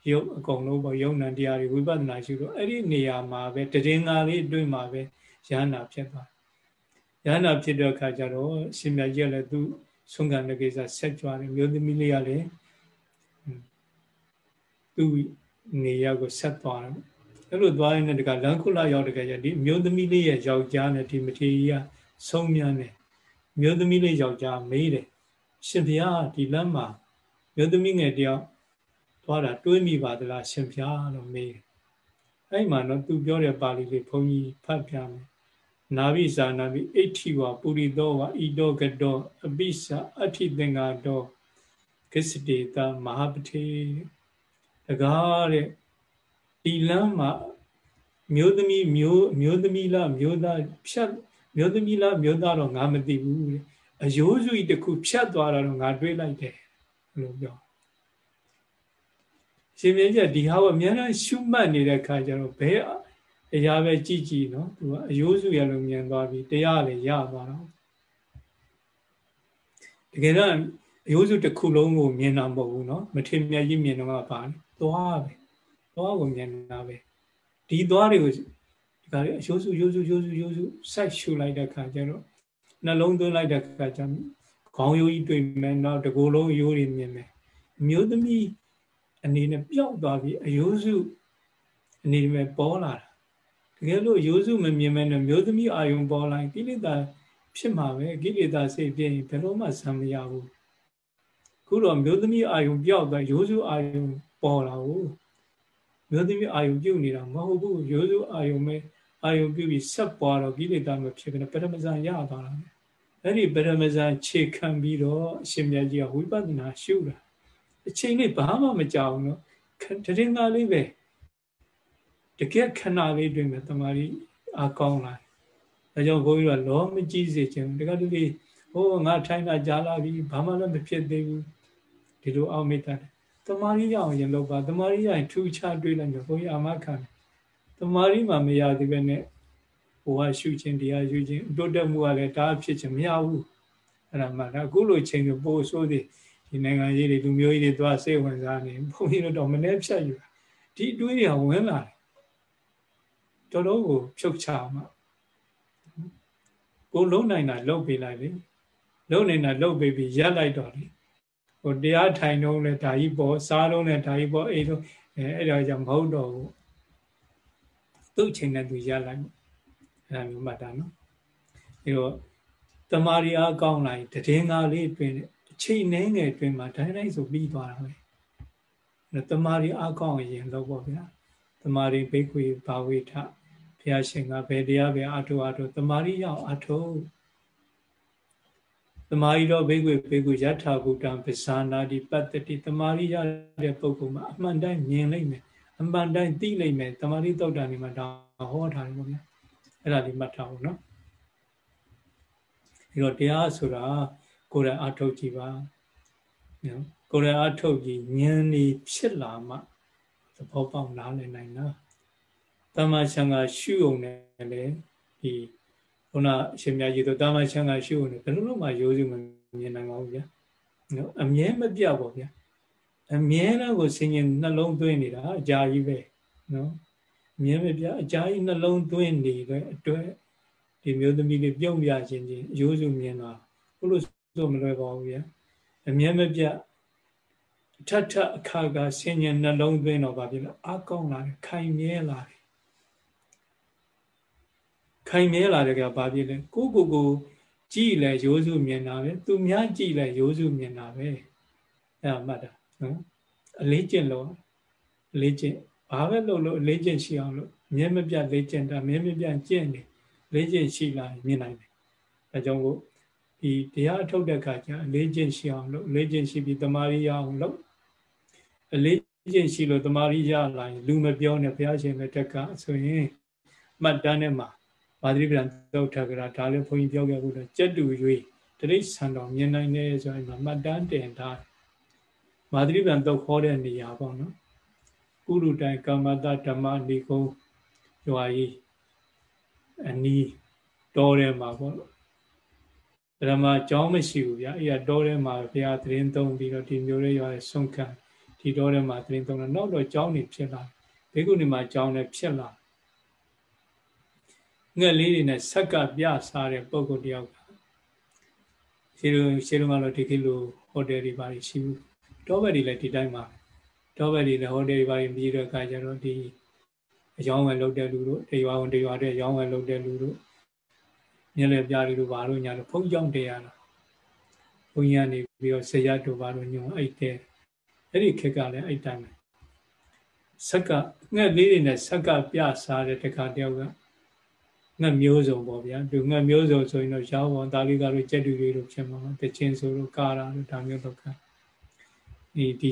ယုတ်အကုန်လုံးပေါ့ယုံနံတရားတွေဝိပဿနာရှုတော့အဲ့ဒီနေရာမှာပဲတည်ငါလေးအတွင်းမှာပဲရဟနာဖြစ်သွားရဟနာဖြစ်တဲ့အခါကျတော့ရှင်မြတ်ကြီးလည်းသူဆုံးခံတဲ့ကိစ္စဆက်ကြွတယ်မျိုးသမီးလေးကလည်းသူနေရာကိုဆက်သွားတယ်အဲ့လိုသွားရင်တကလန်ခုလာရောက်တကကြဒီမျိုးသမီးလေးရဲ့ယောက်ျားနဲ့ဒီမထေရီကဆုံးမြန်းတယ်မျိုးသမီးလေးယောက်ျားမေးတယ် ရှင်ဘုရားဒီလမ်းမှာမျိုးသမီးငယ်တယောက်သွားတာတွေးမိပါသလားရှင်ဘုရားလို့မေးတယ်အဲ့မှာတော့သူပြောတဲ့ပါဠိလေးဘုန်းကြီးဖတ်ပြမယ်နာဘိဇာနာဘိအဋ္ဌိဝပုရိသောဝဣတောကတောအပိစာအဋ္ဌိသင်္ဃာတောကစ္စတေတမဟာပတိတကားတဲ့ဒီလမ်းမှာမျိုးသမီးမျိုးမျိုးသမီးလားမျိုးသားဖြတ်မျိုးသမီးလားမျိုးသားတော့ငါမသိဘူးတဲ့ အယိုးစုကြီးတစ်ခုဖြတ်သွားတာတော့ငါတွေးလိုက်တယ်လို့ပြောရှင်မြတ်ကြီးဒီဟာကိုအများအားရှုမှတ်နေတဲ့ခါကျတော့ဘယ်အရာပဲကြည်ကြည်နော်သူကအယိုးစုရလို့မြင်သွားပြီတရားလည်းရသွားတော့တကယ်တော့အယိုးစုတစ်ခုလုံးကိုမြင်တာမဟုတ်ဘူးနော်မထေမြတ်ကြီးမြင်တော့ကပါသွားပဲသွားကိုမြင်တာပဲဒီသွားတွေကိုဒီကလေးအယိုးစုယိုးစုယိုးစုယိုးစုစိုက်ရှုလိုက်တဲ့ခါကျတော့ နှလုံးသွင်းလိုက်တဲ့ခါကျခေါင်းရိုးကြီးတွေ့မယ်နောက်တကိုယ်လုံးရိုးတွေမြင်မယ်မျိုးသမီးအနေနဲ့ပျောက်သွားပြီးအယိုးစုအနေနဲ့ပေါ်လာတာတကယ်လို့ရိုးစုမမြင်မဲ့နဲ့မျိုးသမီးအာယုံပေါ်လာကိလေသာဖြစ်မှာပဲကိလေသာစိတ်ပြင်းဘယ်တော့မှဇံမရဘူးခုတော့မျိုးသမီးအာယုံပြောက်သွားရိုးစုအာယုံပေါ်လာဘူးမျိုးသမီးအာယုံပြုတ်နေတာမဟုတ်ဘူးရိုးစုအာယုံပဲ အာယုံပြုတ်ပြီးဆက်ပွားတော့ကိလေသာမဖြစ်ဘဲနဲ့ပထမဇန်ရသွားတာအဲ့ဒီပထမဇန်ခြေခံပြီးတော့အရှင်မြတ်ကြီးကဝိပဿနာရှုတာအချိန်လေးဘာမှမကြောက်ဘူးနော်တရင်သားလေးပဲတကယ်ခဏလေးတွင်ပဲတမာရီအကောင်းလာဒါကြောင့်ဘုန်းကြီးကလောမကြည့်စေချင်တကယ်တည်းဟိုငါထိုင်တာကြားလာပြီဘာမှလည်းမဖြစ်သေးဘူးဒီလိုအောက်မေတ္တာတမာရီရအောင်ရင်လောက်ပါတမာရီရရင်ထူးခြားတွေးလိုက်မယ်ဘုန်းကြီးအာမခံတယ် တမာရီမှမရသေးပဲနဲ့ဟိုကရှုခြင်းတရားရှုခြင်းတိုးတက်မှုကလည်းဒါအဖြစ်ချင်းမရဘူးအဲ့ဒါမှဒါအခုလိုချိန်ကိုပို့ဆိုးသေးဒီနိုင်ငံကြီးတွေလူမျိုးကြီးတွေသွားစိတ်ဝင်စားနေဘုန်းကြီးတို့တော့မနှဲဖြတ်ယူဒီအတွေးတွေကဝင်လာတယ်တော်တော်ကိုဖြုတ်ချမှာကိုလုံးနိုင်တာလှုပ်ပေးလိုက်လေလုံနေတာလှုပ်ပေးပြီးရက်လိုက်တော့လေဟိုတရားထိုင်တော့လဲဓာကြီးပေါ်စားတော့လဲဓာကြီးပေါ်အိတော့အဲအဲ့ဒါကြောင့်မဟုတ်တော့ဘူး သူ့ချိန်နဲ့သူရက်လိုက်အဲ့ဒါမျိုးမှတ်တာနော်အဲတော့တမာရီအားကောင်းလိုက်တည်ငါလေးအတွင်းအချိန်နှင်းငယ်အတွင်းမှာတိုင်းတိုင်းဆိုပြီးသွားတာပဲအဲတမာရီအားကောင်းရင်လောက်ပေါ့ဗျာတမာရီဘိက္ခွေဘာဝိထဘုရားရှင်ကဘယ်တရားပဲအထုအထုတမာရီရောက်အထုတမာရီတော့ဘေကွေဘေကွေယထာဘုဒ္ဓံပဇာနာတိပတ္တိတမာရီရတဲ့ပုဂ္ဂိုလ်မှာအမှန်တိုင်းမြင်လိုက်မယ် အမှန်တိုင်းသိလိုက်မယ်တမာရီတုတ်တန်ဒီမှာဒါဟောထားတယ်ပေါ့ဗျာအဲ့ဒါလေးမှတ်ထားဖို့နော်ဒီတော့တရားဆိုတာကိုယ်တိုင်အထုတ်ကြည့်ပါနော်ကိုယ်တိုင်အထုတ်ကြည့်ဉာဏ်นี่ဖြစ်လာမှသဘောပေါက်နားလည်နိုင်တာတမန်ချံကရှုုံနဲ့လေဒီခုနအရှင်မြတ်ကြီးတို့တာမန်ချမ်းကရှုနေဘယ်လိုလို့မှရိုးစုမမြင်နိုင်ပါဘူးဗျာနော်အမြဲမပြတ်ပါဗျာ အမြဲတမ်းကိုဆင်ញင်နှလုံးသွင်းနေတာအကြာကြီးပဲနော်အမြဲမပြတ်အကြာကြီးနှလုံးသွင်းနေတဲ့အတွက်ဒီမျိုးသမီးလေးပြုံးပြခြင်းချင်းရိုးစုမြင်တာဘလို့ဆိုမလွယ်ပါဘူးဗျာအမြဲမပြတ်ထထအခါကဆင်ញင်နှလုံးသွင်းတော့ဗာပြီလားအကောင်းလာတယ်ခိုင်မြဲလာတယ်ခိုင်မြဲလာတဲ့ကဘာဖြစ်လဲကိုကိုကိုကြည်လဲရိုးစုမြင်တာပဲသူများကြည်လဲရိုးစုမြင်တာပဲအဲ့ဒါမှတ်တာ နော်အလေးကျင့်လို့အလေးကျင့်ဘာပဲလုပ်လို့အလေးကျင့်ရှိအောင်လို့မြဲမပြတ်လေးကျင့်တာမြဲမပြတ်ကျင့်နေလေးကျင့်ရှိလာမြင်နိုင်တယ်ဒါကြောင့်ကိုဒီတရားထုတ်တဲ့အခါကျအလေးကျင့်ရှိအောင်လုပ်အလေးကျင့်ရှိပြီးတမာရီရအောင်လုပ်အလေးကျင့်ရှိလို့တမာရီရလာရင်လူမပြောနဲ့ဘုရားရှင်လက်ထက်ကဆိုရင်မှတ်တမ်းထဲမှာမာသရိပံသုတ်ထကရာဒါလည်းဘုန်းကြီးပြောခဲ့ဘူးတော့ကြက်တူ၍တရိษံတော်မြင်နိုင်တယ်ဆိုရင်မှတ်တမ်းတင်ထား မာသရိပံသုတ်ခေါ်တဲ့နေရာပေါ့နော်ကုရုတိုင်ကမ္မတဓမ္မနိကုံရွာကြီးအနီးတောထဲမှာပေါ့ဓမ္မကြောင်းမရှိဘူးဗျာအဲ့ဒါတောထဲမှာဘုရားသတင်းသုံးပြီးတော့ဒီမျိုးလေးရွာရဲ့ဆုံးခံဒီတောထဲမှာသတင်းသုံးတော့နောက်တော့ကြောင်းနေဖြစ်လာဘေကုဏီမှာကြောင်းနေဖြစ်လာငှက်လေးတွေနဲ့ဆက်ကပြစားတဲ့ပုံကိုတယောက်ကရှေးလုံးရှေးလုံးကတော့ဒီကိလိုဟိုတယ်တွေပါရှိဘူး တောဘက်တွေလည်းဒီတိုင်းပါတောဘက်တွေလည်းဟိုတယ်တွေပါပြီးတဲ့အခါကျတော့ဒီအယောင်းဝယ်လုပ်တဲ့လူတို့တရွာဝင်တရွာတဲ့ရောင်းဝယ်လုပ်တဲ့လူတို့မျက်လည်းပြားတွေတို့ဘာလို့ညာလို့ဖုံးကြောင်းတရားလားဘုန်းကြီးကနေပြီးတော့ဆရာတို့ဘာလို့ညွန်အိတ်တဲ့အဲ့ဒီခက်ကလည်းအဲ့တိုင်းပဲဆက်ကငှက်လေးတွေနဲ့ဆက်ကပြစားတဲ့တခါတယောက်ကငှက်မျိုးစုံပေါ့ဗျာသူငှက်မျိုးစုံဆိုရင်တော့ရောင်းဝန်သားလေးကတော့ကြက်တူလေးတို့ဖြစ်မှာတချင်းဆိုလို့ကာတာလို့ဒါမျိုးတော့က ဒီဒီ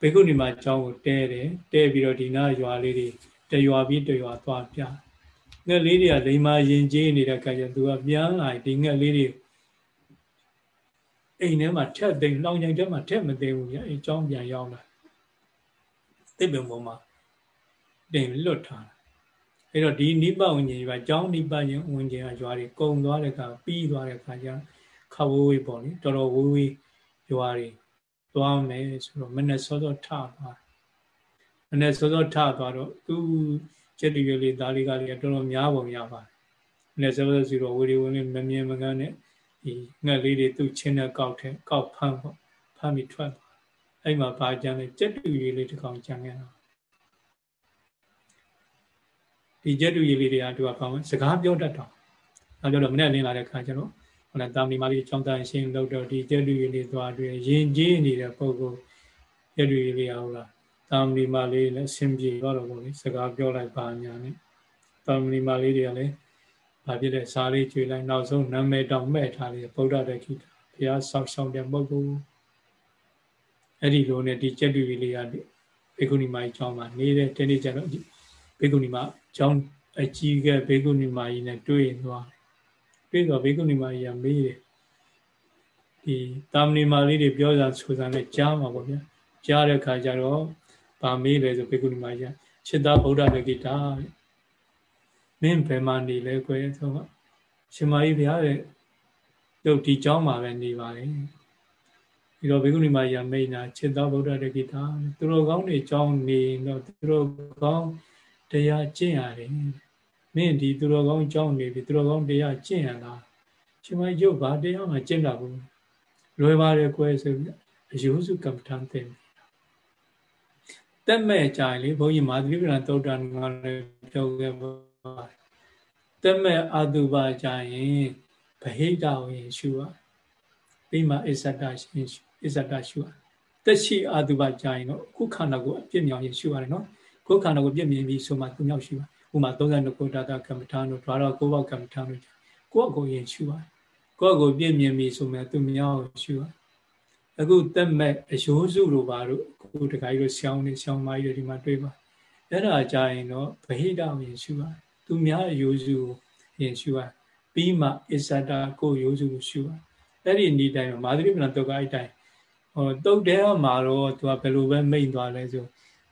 ဘေကုဏီမှာအကြောင်းကိုတဲတယ်တဲပြီးတော့ဒီနာရွာလေးတွေတရွာပြီးတရွာသွားပြငှက်လေးတွေကလိမ္မာရင်ကျေးနေတဲ့ခါကျသူကပြန်လာဒီငှက်လေးတွေအိမ်ထဲမှာထက်သိမ်းလောင်ချိုင်ထဲမှာထက်မသိဘူးဗျအဲအကြောင်းပြန်ရောက်လာသိပ္ပံပေါ်မှာတင်လွတ်ထားအဲ့တော့ဒီနိဗ္ဗာန်ဝင်ကြီးကကျောင်းနိဗ္ဗာန်ဝင်ကြီးကရွာတွေကုံသွားတဲ့အခါပြီးသွားတဲ့အခါကျခဝဝေးပေါ့လေတော်တော်ဝေးဝေးရွာတွေ သွားမယ်ဆိုတော့မနဲ့စောစောထသွားမနဲ့စောစောထသွားတော့သူကျက်တူရလေးသားလေးကလေးတော်တော်များပုံရပါတယ်မနဲ့စောစောစီတော့ဝေဒီဝင်လေးမမြင်မကန်းနဲ့ဒီငှက်လေးတွေသူ့ချင်းနဲ့ကောက်ထဲကောက်ဖမ်းပေါ့ဖမ်းပြီးထွက်သွားအဲ့မှာဘာကြမ်းလဲကျက်တူရလေးတစ်ကောင်ကြံခဲ့တာဒီကျက်တူရလေးတွေကသူကကောင်းစကားပြောတတ်တော့နောက်ကြတော့မနေ့လင်းလာတဲ့ခါကျတော့ ဟိုလည်းတာမီမာလေးကျောင်းသားရှင်းလို့တော့ဒီကျက်တူရလေးသွားတွေ့ရင်ကြီးနေတဲ့ပုံကိုကျက်တူရလေးဟုတ်လားတာမီမာလေးလည်းအဆင်ပြေတော့တော့ပေါ့လေစကားပြောလိုက်ပါညာနဲ့တာမီမာလေးတွေကလည်းဘာဖြစ်လဲစားလေးကျွေးလိုက်နောက်ဆုံးနာမည်တောင်မဲ့ထားလေဗုဒ္ဓတခိတဘုရားဆောက်ရှောက်တဲ့ပုဂ္ဂိုလ်အဲ့ဒီလိုနဲ့ဒီကျက်တူရီလေးကဘေကုဏီမာကြီးကျောင်းမှာနေတဲ့တနေ့ကျတော့ဘေကုဏီမာကျောင်းအကြီးကဘေကုဏီမာကြီးနဲ့တွေ့ရင်သွား တွေ့တော့ဘေကုဏီမာကြီးကမေးတယ်ဒီတာမဏီမာလေးတွေပြောတာဆိုစားနဲ့ကြားမှာပေါ့ဗျာကြားတဲ့ခါကျတော့ဗာမေးတယ်ဆိုဘေကုဏီမာကြီးကခြေသားဗုဒ္ဓတခိတာမင်းဘယ်မှာနေလဲကွယ်ဆိုတော့ရှင်မကြီးဗျာတဲ့တို့ဒီเจ้าမှာပဲနေပါလေပြီးတော့ဘေကုဏီမကြီးမိန်နာခြေသောဗုဒ္ဓတကိတာသူတို့ကောင်းနေเจ้าနေတော့သူတို့ကောင်းတရားကျင့်ရတယ် မင်းဒီသူတော်ကောင်းကြောင်းနေပြီသူတော်ကောင်းတရားကျင့်ရလားရှင်မရုပ်ပါတရားမှကျင့်တာဘူးလွယ်ပါတယ်ကွယ်ဆိုပြီးအယုစုကမ္မထံသင်တက်မဲ့ကြရင်လေဘုန်းကြီးမာသရိပဏသုတ်တန်ကလည်းပြောခဲ့ပါတယ်တက်မဲ့အတုပါကြရင်ဗဟိတဝင်ရှုပါပြီးမှအစ္ဆတရှင်အစ္ဆတရှုပါတက်ရှိအတုပါကြရင်တော့ခုခန္ဓာကိုအပြည့်မြောင်ရင်ရှုရတယ်နော်ခုခန္ဓာကိုပြည့်မြင်ပြီးဆိုမှသူမြောက်ရှုပါ ဥမာ32ခုတာတာကမ္မထာတို့ဓာတော့ကိုဘကမ္မထာတို့ကိုယ့်အကိုရင်ရှုရကိုယ့်အကိုပြစ်မြင်ပြီးဆိုမှသူမြောက်ရှုရအခုတက်မဲ့အယိုးစုတို့ပါတို့အခုတခါကြီးတို့ဆောင်းနေဆောင်းမကြီးတို့ဒီမှာတွေ့ပါအဲ့ဒါကြရင်တော့ဗဟိတဝင်ရှုရတယ်သူများအယိုးစုကိုရင်ရှုရပြီးမှအစ္ဆတာကိုယိုးစုကိုရှုရအဲ့ဒီဤတိုင်းမာသရိပဏတုတ်ကအဲ့တိုင်းဟောတုတ်တဲမှာတော့သူကဘယ်လိုပဲမိတ်သွားလဲဆို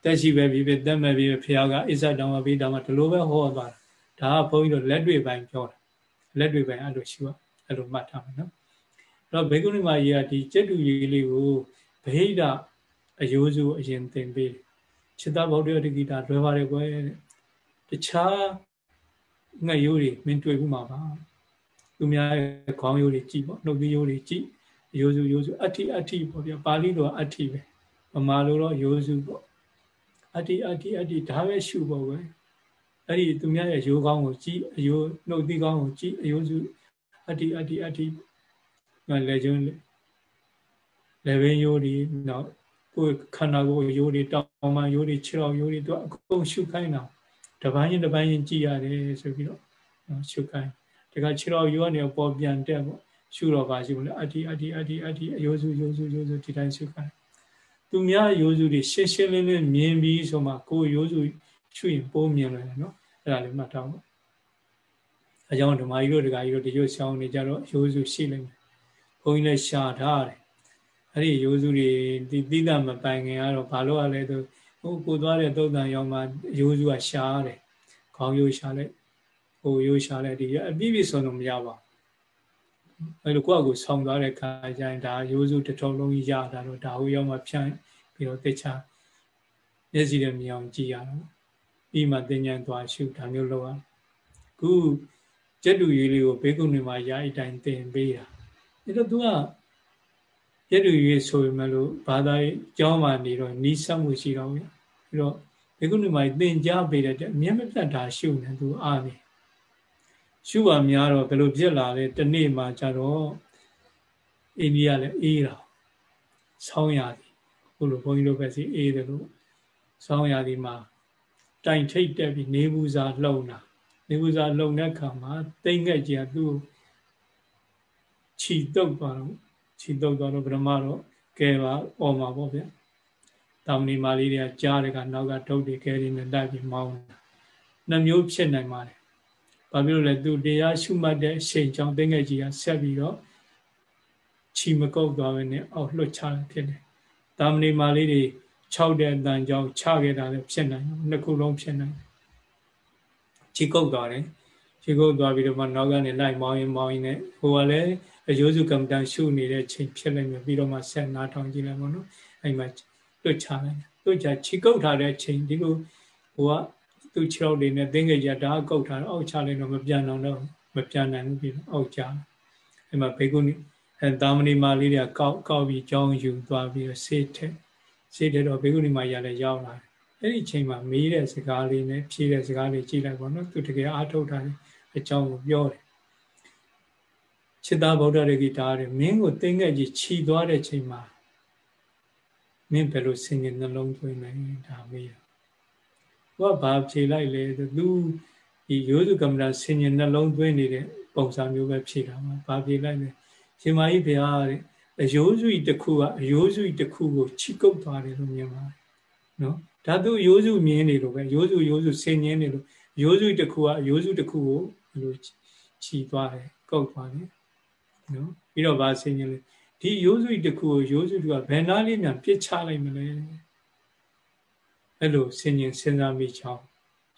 တက်ရှိပဲပြီးပြီတက်မဲ့ပြီးဖះကအစ္ဆတောင်မပြီးတောင်မဒီလိုပဲဟောသွားတာဒါကဘုန်းကြီးတို့လက်တွေ့ပိုင်းပြောတာလက်တွေ့ပိုင်းအဲ့လိုရှုရအဲ့လိုမှတ်ထားမယ်နော်အဲ့တော့ဘေကုဏီမကြီးကဒီကျက်တူကြီးလေးကိုဗဟိတအယိုးစုအရင်သင်ပေးခြေသားဗုဒ္ဓတဂီတာလွယ်ပါတယ်ကွယ်တခြားငှက်ရိုးတွေမင်းတွေ့ဘူးမှာပါသူများရဲ့ခေါင်းရိုးတွေကြည့်ပေါ့နှုတ်သီးရိုးတွေကြည့်ရိုးစုရိုးစုအဋ္ဌိအဋ္ဌိပေါ့ဗျာပါဠိလိုအဋ္ဌိပဲဗမာလိုတော့ရိုးစုပေါ့ အဋ္ဌိအဋ္ဌိအဋ္ဌိဒါပဲရှုပေါ့ပဲအဲ့ဒီသူများရဲ့ရိုးကောင်းကိုကြည့်အယိုးနှုတ်သီးကောင်းကိုကြည့်အယိုးစုအဋ္ဌိအဋ္ဌိအဋ္ဌိငါလေကျွန်းလေဘင်းရိုးတွေနောက်ကိုယ်ခန္ဓာကိုယ်ရိုးတွေတောင်းမှရိုးတွေခြေတော်ရိုးတွေသူအကုန်ရှုခိုင်းတာတပိုင်းရင်တပိုင်းရင်ကြည်ရတယ်ဆိုပြီးတော့ရှုခိုင်းတခါခြေတော်ရိုးကနေပေါ်ပြန်တက်ပေါ့ရှုတော့ပါရှုလဲအတ္တိအတ္တိအတ္တိအတ္တိအယောစုယောစုယောစုဒီတိုင်းရှုခိုင်း သူများယောစုတွေရှင်းရှင်းလင်းလင်းမြင်ပြီးဆိုမှကိုယ်ယောစုရှုရင်ပိုးမြင်တယ်နော်အဲ့ဒါလေးမှတ်ထားပါအကြောင်းဓမ္မကြီးတို့ဒကာကြီးတို့ဒီလိုရှောင်းနေကြတော့ယောစုရှိလိမ့်မယ်ဘုန်းကြီးလည်းရှာထားတယ်အဲ့ဒီယောစုတွေဒီတိတမပိုင်ခင်ကတော့ဘာလို့ ਆ လဲဆိုဟိုကိုသွားတဲ့သုတ်တန်ရောက်မှယောစုကရှားတယ်ခေါင်းရိုးရှားလိုက်ဟိုရိုးရှားလိုက်ဒီအပြည့်ပြည့်စုံတော့မရပါဘူး အဲ့လိုကိုယ့်အကူဆောင်းသွားတဲ့ခါကျရင်ဒါရိုးစုတစ်ထုံလုံးကြီးရတာတော့ဒါဟိုရောက်မှဖြန့်ပြီးတော့တခြားမျက်စိနဲ့မြင်အောင်ကြည့်ရတော့ပြီးမှသင်ញံသွားရှုဒါမျိုးလုပ်ရခုကျက်တူရွေးလေးကိုဘေကုဏီမှာရာအတိုင်းသင်ပေးတာအဲ့တော့ तू ကကျက်တူရွေးဆိုရင်မလို့ဘာသာရေးကျောင်းမှာနေတော့နီးစပ်မှုရှိတော့ဘူးအဲ့တော့ဘေကုဏီမှာသင်ကြားပေးတဲ့အမြဲမပြတ်တာရှုနေ तू အားနေ ရှုပါများတော့ဘယ်လိုဖြစ်လာလဲတနေ့မှကျတော့အိန္ဒိယလည်းအေးတာဆောင်းရသည်ဘုလိုဘုန်းကြီးတို့ပဲစီအေးတယ်လို့ဆောင်းရသည်မှာတိုင်ထိတ်တက်ပြီးနေဘူးစာလှုံတာနေဘူးစာလှုံတဲ့ခါမှာတိမ်ငက်ကြီးကသူ့ခြီတုတ်သွားတော့ခြီတုတ်သွားတော့ဗြဟ္မတော့ကဲပါអော်မှာပေါ့ဗျတာမဏိမာလေးတွေကကြားတယ်ကနောက်ကဒုတ်တွေကဲရင်းနဲ့တိုက်ပြီးမောင်းတာနှမျိုးဖြစ်နိုင်ပါတယ် ဘာဖြစ်လို့လဲသူတရားရှုမှတ်တဲ့အချိန်ကြောင့်တိမ်ငယ်ကြီးကဆက်ပြီးတော့ခြီမကုတ်သွားပဲနဲ့အောက်လွတ်ချတယ်ဖြစ်တယ်တာမဏိမာလေးတွေ6တဲ့အတန်ကြောင့်ချခဲ့တာလည်းဖြစ်နိုင်နှစ်ခုလုံးဖြစ်နိုင်ခြေကုပ်သွားတယ်ခြေကုပ်သွားပြီးတော့မှနောက်ကနေလိုက်မောင်းရင်မောင်းရင်လည်းဟိုကလည်းအယိုးစုကမ္မတန်ရှုနေတဲ့ချိန်ဖြစ်လိုက်မယ်ပြီးတော့မှဆက်နာထောင်ကြည့်လိုက်ပါတော့အဲ့မှာတွတ်ချလိုက်တွတ်ချခြေကုပ်ထားတဲ့ချိန်ဒီလိုဟိုက သူ့ခြေောက်တွေနဲ့တင်းငယ်ကြဓာတ်ကုတ်ထားတော့အောက်ချလိုက်တော့မပြန်အောင်တော့မပြန်နိုင်ဘူးပြီးတော့အောက်ချအဲ့မှာဘေကုနီအဲတာမဏိမာလေးတွေကကောက်ကောက်ပြီးကြောင်းယူသွားပြီးတော့ဆေးထက်ဆေးထက်တော့ဘေကုနီမာရလည်းရောက်လာတယ်အဲ့ဒီချိန်မှာမေးတဲ့စကားလေးနဲ့ဖြေတဲ့စကားလေးကြည့်လိုက်ပါတော့သူတကယ်အားထုတ်တာအကြောင်းကိုပြောတယ်ချစ်သားဗုဒ္ဓရေဂီတားတယ်မင်းကိုတင်းငယ်ကြီးခြီသွားတဲ့ချိန်မှာမင်းဘယ်လိုဆင်ញနှလုံးသွင်းနိုင်ဒါမေးတယ် သူကဘာဖြေလိုက်လဲသူဒီရိုးစုကမ္မရာဆင်ញနှလုံးသွင်းနေတဲ့ပုံစံမျိုးပဲဖြေတာမှာဘာဖြေလိုက်လဲရှင်မာကြီးဘုရားတဲ့အယိုးစုတစ်ခုကအယိုးစုတစ်ခုကိုချိကုတ်သွားတယ်လို့မြင်ပါတယ်နော်ဒါသူရိုးစုမြင်နေလို့ပဲရိုးစုရိုးစုဆင်ញင်းနေလို့ရိုးစုတစ်ခုကအရိုးစုတစ်ခုကိုဘယ်လိုခြီသွားတယ်ကုတ်သွားတယ်နော်ပြီးတော့ဗာဆင်ញင်းလေဒီရိုးစုတစ်ခုကိုရိုးစုတစ်ခုကဘယ်နာလေးများပြစ်ချလိုက်မလဲ အဲ့လိုဆင်ញင်းစဉ်းစားမိချောင်း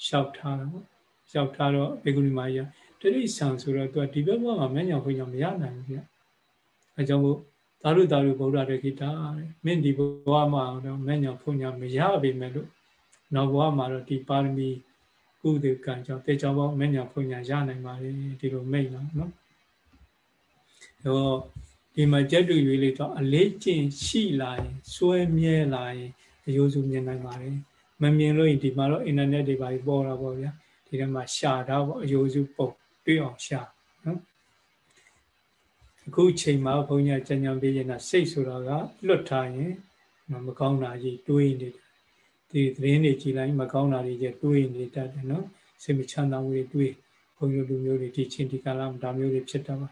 လျှောက်ထားတော့လျှောက်ထားတော့ဘေကုဏီမာကြီးတတိဆံဆိုတော့သူကဒီဘက်ဘဝမှာမညောင်ခွင့်ကြောင့်မရနိုင်ဘူးဗျအဲကြောင့်မို့သာရုသာရုဗုဒ္ဓတေခိတာတဲ့မင်းဒီဘဝမှာတော့မညောင်ခွင့်ကြောင့်မရပေမဲ့လို့နောက်ဘဝမှာတော့ဒီပါရမီကုသိုလ်ကံကြောင့်တေချောင်းပေါင်းမညောင်ခွင့်ညာရနိုင်ပါလေဒီလိုမိတ်နော်နော်တော့ဒီမှာကြက်တူရွေးလေးတော့အလေးကျင့်ရှိလာရင်စွဲမြဲလာရင်အယိုးစုမြင်နိုင်ပါတယ် မမြင်လို့ရင်ဒီမှာတော့အင်တာနက်တွေပါပေါ်တာပေါ့ဗျာဒီထဲမှာရှာတာပေါ့အယိုးစုပုံတွေ့အောင်ရှာနော်အခုချိန်မှာဘုန်းကြီးကြံကြံပေးနေတာစိတ်ဆိုတာကလွတ်ထားရင်မကောင်းတာကြီးတွေးနေတယ်ဒီသတင်းတွေကြည်လိုက်မကောင်းတာတွေကြီးတွေးနေတတ်တယ်နော်စိတ်မချမ်းသာမှုတွေတွေးဘုန်းကြီးလူမျိုးတွေဒီချင်းဒီကာလမှာဒါမျိုးတွေဖြစ်တာပါ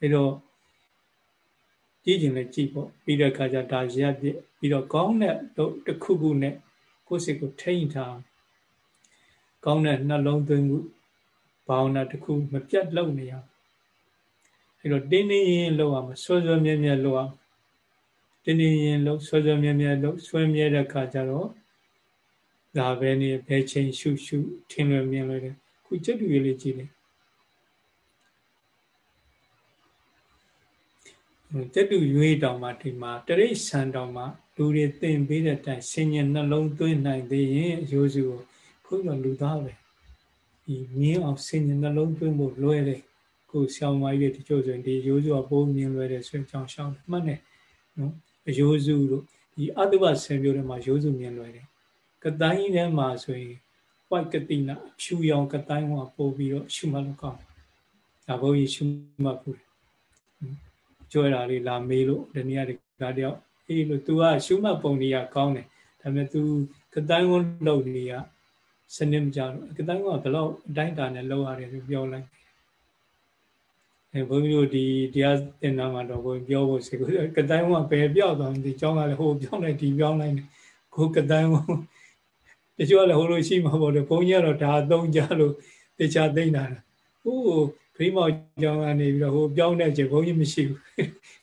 အဲတော့ကြည့်ခြင်းလည်းကြည့်ပေါ့ပြီးတဲ့အခါကျဒါရက်ပြပြီးတော့ကောင်းတဲ့တစ်ခုခုနဲ့ ကိုယ်စိတ်ကိုထိန်းထားကောင်းတဲ့နှလုံးသွင်းမှုဘာဝနာတစ်ခုမပြတ်လုပ်နေရအဲ့တော့တင်းတင်းရင်လောက်အောင်ဆွဆွမြဲမြဲလောက်အောင်တင်းတင်းရင်လောက်ဆွဆွမြဲမြဲလောက်ဆွဲမြဲတဲ့အခါကျတော့ဒါပဲနေဘယ်ချိန်ရှုရှုထင်လွယ်မြင်လွယ်တယ်ခုချက်တူလေးကြည့်လေတက်တူရွေးတောင်မှဒီမှာတရိษံတောင်မှ လူတွေသင်ပေးတဲ့တိုင်ဆင်ញံနှလုံးသွင်းနိုင်သေးရင်အယိုးစုကိုခုတော့လူသားပဲဒီမြင်းအောင်ဆင်ញံနှလုံးသွင်းဖို့လွယ်တယ်ကိုဆောင်းမကြီးတွေတချို့ဆိုရင်ဒီအယိုးစုကပိုးမြင်လွယ်တယ်ဆိုရင်ကြောင်ရှောင်းမှတ်တယ်နော်အယိုးစုတို့ဒီအတုပဆင်မျိုးတွေမှာရိုးစုမြင်လွယ်တယ်ကတိုင်းထဲမှာဆိုရင် white ကတိနာဖြူရောင်ကတိုင်းကပို့ပြီးတော့ရှုမှတ်လို့ကောင်းဒါဘုန်းကြီးရှုမှတ်ဘူးကြွယ်တာလေးလာမေးလို့ဒီနေ့ကဒီကတယောက် အေးလို့ तू ကရှုမှတ်ပုံတွေကကောင်းတယ်ဒါပေမဲ့ तू ကတိုင်းဝလုပ်နေရစနစ်မကြတော့ကတိုင်းကဘယ်တော့အတိုင်းတာနဲ့လောက်ရတယ်လို့ပြောလိုက်အဲဘုန်းကြီးတို့ဒီတရားသင်တန်းမှာတော့ဘုန်းပြောဖို့စေကတိုင်းကဘယ်ပြောက်သွားဒီကျောင်းကလည်းဟိုပြောင်းလိုက်ဒီပြောင်းလိုက်ကိုကတိုင်းကတချို့ကလည်းဟိုလိုရှိမှာပေါ့လေဘုန်းကြီးကတော့ဒါအသုံးကြလို့တခြားသိမ့်တာဟို ခရီးမောက်ကျောင်းကနေပြီးတော့ဟိုပြောင်းတဲ့ချိန်ဘုန်းကြီးမရှိဘူး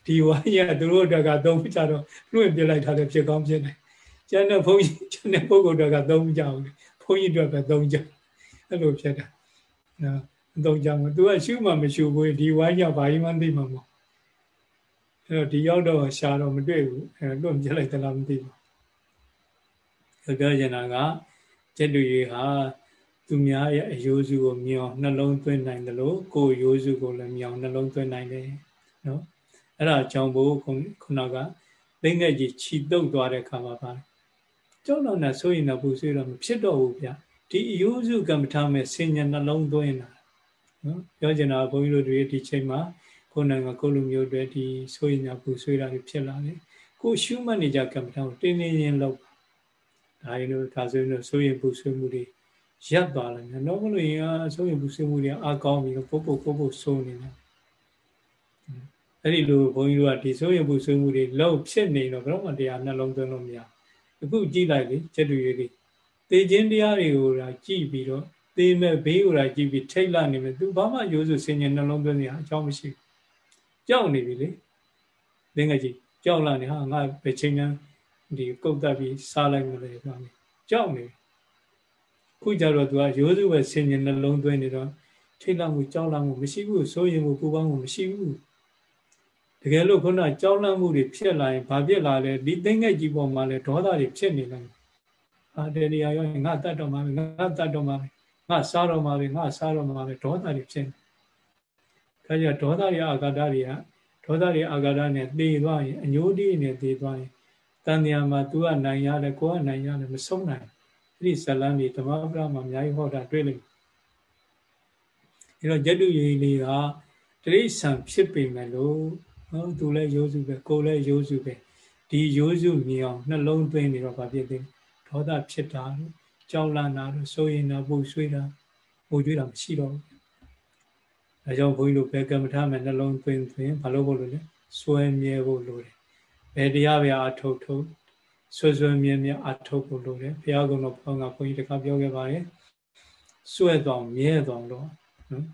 ဒီဝိုင်းရသူတို့တွေကသုံးကြတော့လွှင့်ပြလိုက်တာလည်းဖြစ်ကောင်းဖြစ်တယ်ကျန်တဲ့ဘုန်းကြီးကျန်တဲ့ပုဂ္ဂိုလ်တွေကသုံးကြဘူးဘုန်းကြီးတွေကသုံးကြအဲ့လိုဖြစ်တာနော်သုံးကြမှာသူကရှုမှမရှုဘူးဒီဝိုင်းကြောင့်ဘာကြီးမှသိမှာမဟုတ်အဲ့တော့ဒီရောက်တော့ရှာတော့မတွေ့ဘူးအဲ့တော့လွတ်ပြလိုက်သလားမသိဘူးပြောချင်တာကကျက်တူရီဟာ သူများရဲ့အယိုးစုကိုမြောင်နှလုံးသွင်းနိုင်တယ်လို့ကိုယ်ရိုးစုကိုလည်းမြောင်နှလုံးသွင်းနိုင်တယ်နော်အဲ့ဒါကြောင့်ဘို့ခုနကသိငယ်ကြီးခြိတုပ်သွားတဲ့ခါမှာပါကြောက်တော့နဲ့ဆိုရင်တော့ဘူးဆွေးတော့မဖြစ်တော့ဘူးဗျဒီအယိုးစုကမ္မထာမဲ့ဆင်ញနှလုံးသွင်းတာနော်ပြောချင်တာဘုန်းကြီးတို့တွေဒီချိန်မှာကိုယ်နိုင်ငံကိုလူမျိုးတွေဒီဆိုရင်ညာဘူးဆွေးတာတွေဖြစ်လာတယ်ကိုရှုမှတ်နေကြကမ္မထာကိုတင်းတင်းရင်းလောက်ဒါရင်တို့ဒါဆိုရင်တို့ဆိုရင်ဘူးဆွေးမှုတွေ ရပ်သွားလိုက်တယ်တော့မလို့ရင်အဆိုရင်ဘူးဆွေးမှုတွေအကောင်းပြီးတော့ပုတ်ပုတ်ပုတ်ပုတ်ဆိုးနေတယ်အဲ့ဒီလိုဘုန်းကြီးတို့ကဒီဆိုရင်ဘူးဆွေးမှုတွေလောက်ဖြစ်နေတော့ဘယ်တော့မှတရားနှလုံးသွင်းလို့မရအခုကြည့်လိုက်လေချက်တူရီတွေသေခြင်းတရားတွေကိုကြည့်ပြီးတော့သေမဲ့ဘေးကိုလာကြည့်ပြီးထိတ်လာနေမယ်သူဘာမှရိုးစုစင်ញနှလုံးသွင်းနေအကြောင်းမရှိဘူးကြောက်နေပြီလေသင်္ကကြီးကြောက်လာနေဟာငါဘယ်ချိန်မှဒီကုတ်တက်ပြီးစားလိုက်မလဲပြောနေကြောက်နေ ခုကြတော့သူကရိုးစုပဲစင်ញနှလုံးသွင်းနေတော့ထိတ်လာမှုကြောက်လာမှုမရှိဘူးစိုးရင်မှုပူပေါင်းမှုမရှိဘူးတကယ်လို့ခုနကြောက်လန့်မှုတွေဖြစ်လာရင်ဘာဖြစ်လာလဲဒီသိငယ်ကြီးပေါ်မှာလဲဒေါသတွေဖြစ်နေတယ်အာတေရီယာရောငါတတ်တော့မှာငါတတ်တော့မှာငါစားတော့မှာပဲငါစားတော့မှာပဲဒေါသတွေဖြစ်နေဒါကြောင့်ဒေါသတွေအာဃာတတွေကဒေါသတွေအာဃာတနဲ့သေသွားရင်အညိုးတိနဲ့သေသွားရင်တန်တရားမှာ तू ကနိုင်ရတယ်ကိုကနိုင်ရတယ်မဆုံးနိုင် အဲ့ဒီဇလန်းကြီးဓမ္မပဒမှာအများကြီးဟောတာတွေ့လိမ့်မယ်အဲ့တော့ယတုယေလေးကတိရိစ္ဆာန်ဖြစ်ပေမဲ့လို့နော်သူလည်းရိုးစုပဲကိုယ်လည်းရိုးစုပဲဒီရိုးစုမြင်အောင်နှလုံးသွင်းနေတော့ဗာဖြစ်သေးဒေါသဖြစ်တာလို့ကြောက်လန့်တာလို့ဆိုရင်တော့ပူဆွေးတာပူကြွေးတာမရှိတော့ဘူးအဲကြောင့်ဘုန်းကြီးတို့ဘယ်ကမ္မထာမဲ့နှလုံးသွင်းသွင်းဘာလို့ဖို့လို့လဲစွဲမြဲဖို့လိုတယ်ဘယ်တရားပဲအထုတ်ထုတ် ဆွဲဆွဲမြဲမြဲအထုတ်ဖို့လိုတယ်ဘုရားကုံတော်ဘုန်းကဘုန်းကြီးတခါပြောခဲ့ပါတယ်စွဲတော်မြဲတော်လို့နော်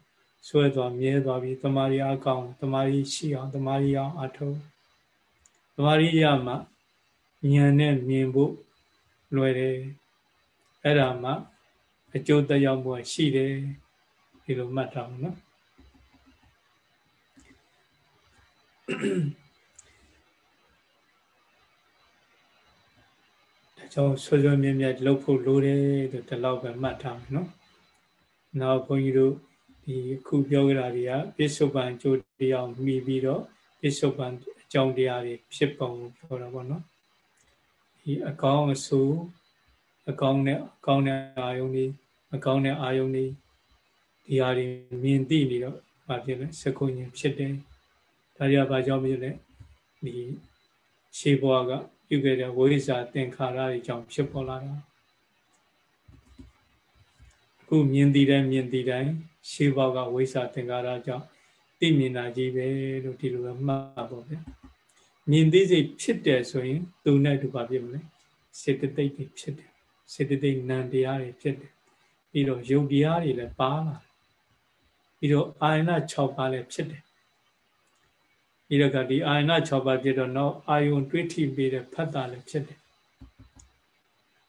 ဆွဲသွားမြဲသွားပြီးတမာရီအကောင်တမာရီရှိအောင်တမာရီအောင်အထုံးတမာရီရမှဉာဏ်နဲ့မြင်ဖို့လွယ်တယ်အဲ့ဒါမှအကျိုးသက်ရောက်မှုရှိတယ်ဒီလိုမှတ်ထားအောင်နော် ဒါကြောင့်ဆွဆွမြဲမြဲလှုပ်ဖို့လိုတယ်လို့ဒီလောက်ပဲမှတ်ထားမယ်နော်နောက်ဘုန်းကြီးတို့ဒီခုပြောကြတာတွေကပြစ္ဆုတ်ပံအကျိုးတရားမိပြီးတော့ပြစ္ဆုတ်ပံအကြောင်းတရားတွေဖြစ်ပုံပြောတာပေါ့နော်ဒီအကောင်းအဆိုးအကောင်းနဲ့အကောင်းတဲ့အာယုန်တွေအကောင်းတဲ့အာယုန်တွေဒီဟာတွေမြင်သိနေတော့ဘာဖြစ်လဲစကုညင်ဖြစ်တယ်ဒါကြဘာကြောင့်ဖြစ်လဲဒီ ရှေးဘဝကပြုခဲ့တဲ့ဝိဇ္ဇာသင်္ခါရတွေကြောင့်ဖြစ်ပေါ်လာတာအခုမြင်သိတဲ့မြင်သိတိုင်းရှေးဘောက်ကဝိသသင်္ကာရကြောင့်သိမြင်တာကြီးပဲလို့ဒီလိုပဲမှတ်ပါဗျာမြင်သိစိတ်ဖြစ်တယ်ဆိုရင်သူနဲ့သူပါဖြစ်မလဲစေတသိက်တွေဖြစ်တယ်စေတသိက်နံတရားတွေဖြစ်တယ်ပြီးတော့ယုတ်တရားတွေလည်းပါလာပြီးတော့အာယနာ6ပါးလည်းဖြစ်တယ် ပြီးတော့ကဒီအာယနာ6ပါးဖြစ်တော့နောက်အာယုံတွေးထိပြီးတဲ့ဖတ်တာလည်းဖြစ်တယ်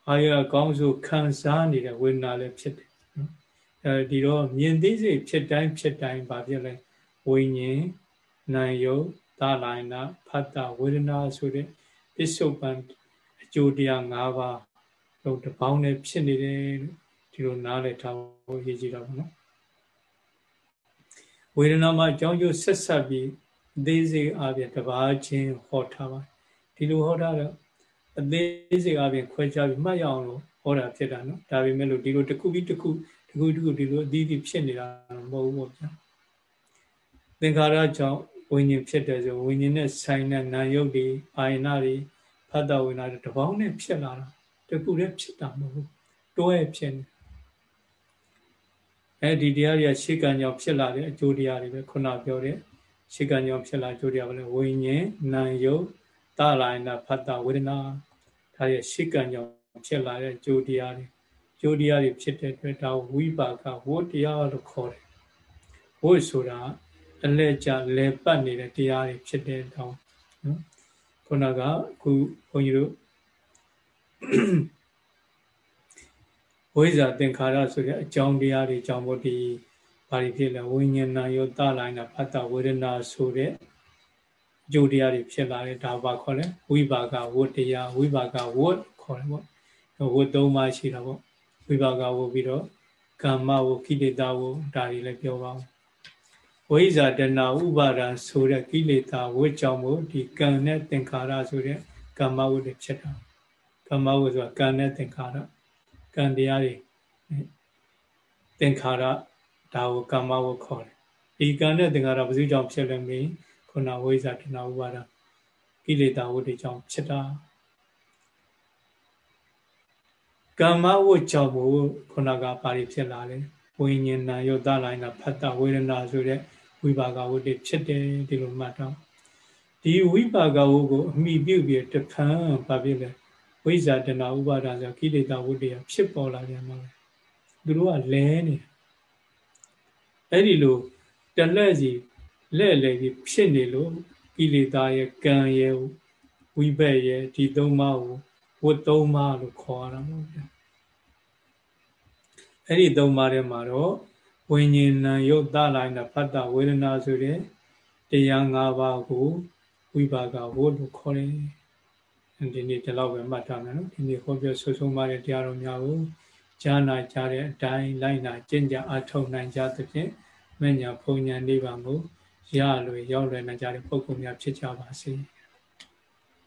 အာယအကောင်းဆုံးခံစားနေတဲ့ဝေဒနာလည်းဖြစ်တယ်အဲဒီတော့မြင်သိစိတ်ဖြစ်တိုင်းဖြစ်တိုင်းဘာဖြစ်လဲဝိညာဉ်နာယုတ်သာလိုင်းနာဖတ်တာဝေဒနာဆိုတဲ့ပစ္စုပန်အကျိုးတရား၅ပါးတော့တပေါင်းနဲ့ဖြစ်နေတယ်ဒီလိုနားလည်ထားဖို့ရည်ကြည်တော့ဗောနော်ဝေဒနာမှာအကြောင်းကျိုးဆက်ဆက်ပြီး အသေးစိတ်အပြင်တပါးချင်းဟောထားပါဒီလိုဟောထားတော့အသေးစိတ်အပြင်ခွဲခြားပြီးမှတ်ရအောင်လို့ဟောတာဖြစ်တာနော်ဒါပေမဲ့လို့ဒီလိုတစ်ခုပြီးတစ်ခုခုတခုဒီလိုအသီးသီးဖြစ်နေတာမဟုတ်ဘူးပေါ့ဗျာသင်္ခါရကြောင့်ဝိညာဉ်ဖြစ်တယ်ဆိုဝိညာဉ်နဲ့ဆိုင်တဲ့နာယုတ်တွေအာယနာတွေဖတ်တော်ဝင်လာတဲ့တပေါင်းနဲ့ဖြစ်လာတာတခုတည်းဖြစ်တာမဟုတ်ဘူးတွဲဖြစ်နေအဲဒီတရားတွေကရှေကံကြောင့်ဖြစ်လာတဲ့အကျိုးတရားတွေပဲခုနပြောတဲ့ ရှေကံကြောင့်ဖြစ်လာအကျိုးတရားပဲလေဝိညာဉ်နာယုတ်တလာယနာဖတ်တာဝေဒနာဒါရဲ့ရှေကံကြောင့်ဖြစ်လာတဲ့အကျိုးတရားတွေကျိုးတရားတွေဖြစ်တဲ့အတွက်ဒါဝိပါကဝတ်တရားလို့ခေါ်တယ်ဝတ်ဆိုတာအလဲကြလဲပတ်နေတဲ့တရားတွေဖြစ်တဲ့တောင်းနော်ခုနကအခုဘုန်းကြီးတို့ဝိဇ္ဇာသင်္ခါရဆိုတဲ့အကြောင်းတရားတွေကြောင့်မို့ဒီ ဘာတွေဖြစ်လဲဝိညာဏယောတလိုင်းတာဖတ်တာဝေဒနာဆိုတဲ့အကျိုးတရားတွေဖြစ်လာတယ်ဒါပါခေါ်လဲဝိပါကဝတ်တရားဝိပါကဝတ်ခေါ်တယ်ပေါ့ဝတ်သုံးပါးရှိတာပေါ့ဝိပါကဝတ်ပြီးတော့ကာမဝကိလေသာဝဒါတွေလည်းပြောပါဦးဝိဇာတဏဥပါဒံဆိုတဲ့ကိလေသာဝတ်ကြောင့်မို့ဒီကံနဲ့သင်္ခါရဆိုတဲ့ကာမဝတ်တွေဖြစ်တာကာမဝတ်ဆိုတာကံနဲ့သင်္ခါရကံတရားတွေသင်္ခါရ ဒါကိုကာမဝတ်ခေါ်တယ်ဒီကံနဲ့သင်္ခါရဘယ်သူကြောင့်ဖြစ်လဲမင်းခုနဝိဇ္ဇာတဏဥပါဒကိလေသာဝတ်တွေကြောင့်ဖြစ်တာကမ္မဝတ်ကြောင့်မို့ခုနကပါရီဖြစ်လာတယ်ဝိညာဉ်နာယောသလိုင်းနာဖတ်တာဝေဒနာဆိုတဲ့ဝိပါကဝတ်တွေဖြစ်တယ်ဒီလိုမှတ်တော့ဒီဝိပါကဝတ်ကိုအမိပြုတ်ပြီးတဖန်ဘာဖြစ်လဲဝိဇ္ဇာတဏဥပါဒဆိုကိလေသာဝတ်တွေဖြစ်ပေါ်လာပြန်မှာသူတို့ကလဲနေ အဲ့ဒီလိုတလက်စီလဲ့လဲပြီးဖြစ်နေလို့ကိလေသာရဲ့ကံရဲ့ဝိဘက်ရဲ့ဒီသုံးပါးကိုဝတ်သုံးပါးလို့ခေါ်ရတာပေါ့ဗျာအဲ့ဒီသုံးပါးထဲမှာတော့ဝိညာဉ်ဏယုတ်တလိုက်တာဖတ်တာဝေဒနာဆိုတဲ့တရား၅ပါးကိုဝိပါကဝတ်လို့ခေါ်တယ်ဒီနေ့ဒီလောက်ပဲမှတ်ထားမယ်နော်ဒီနေ့ဟောပြောဆွဆုံးပါတဲ့တရားတော်များကို ကြားနာကြတဲ့အတိုင်းလိုက်နာကျင့်ကြအထောက်နိုင်ကြသဖြင့်မညာဖုန်ညာနိဗ္ဗာန်ကိုရလွယ်ရောက်လွယ်နိုင်ကြတဲ့ပုဂ္ဂိုလ်များဖြစ်ကြပါစေ။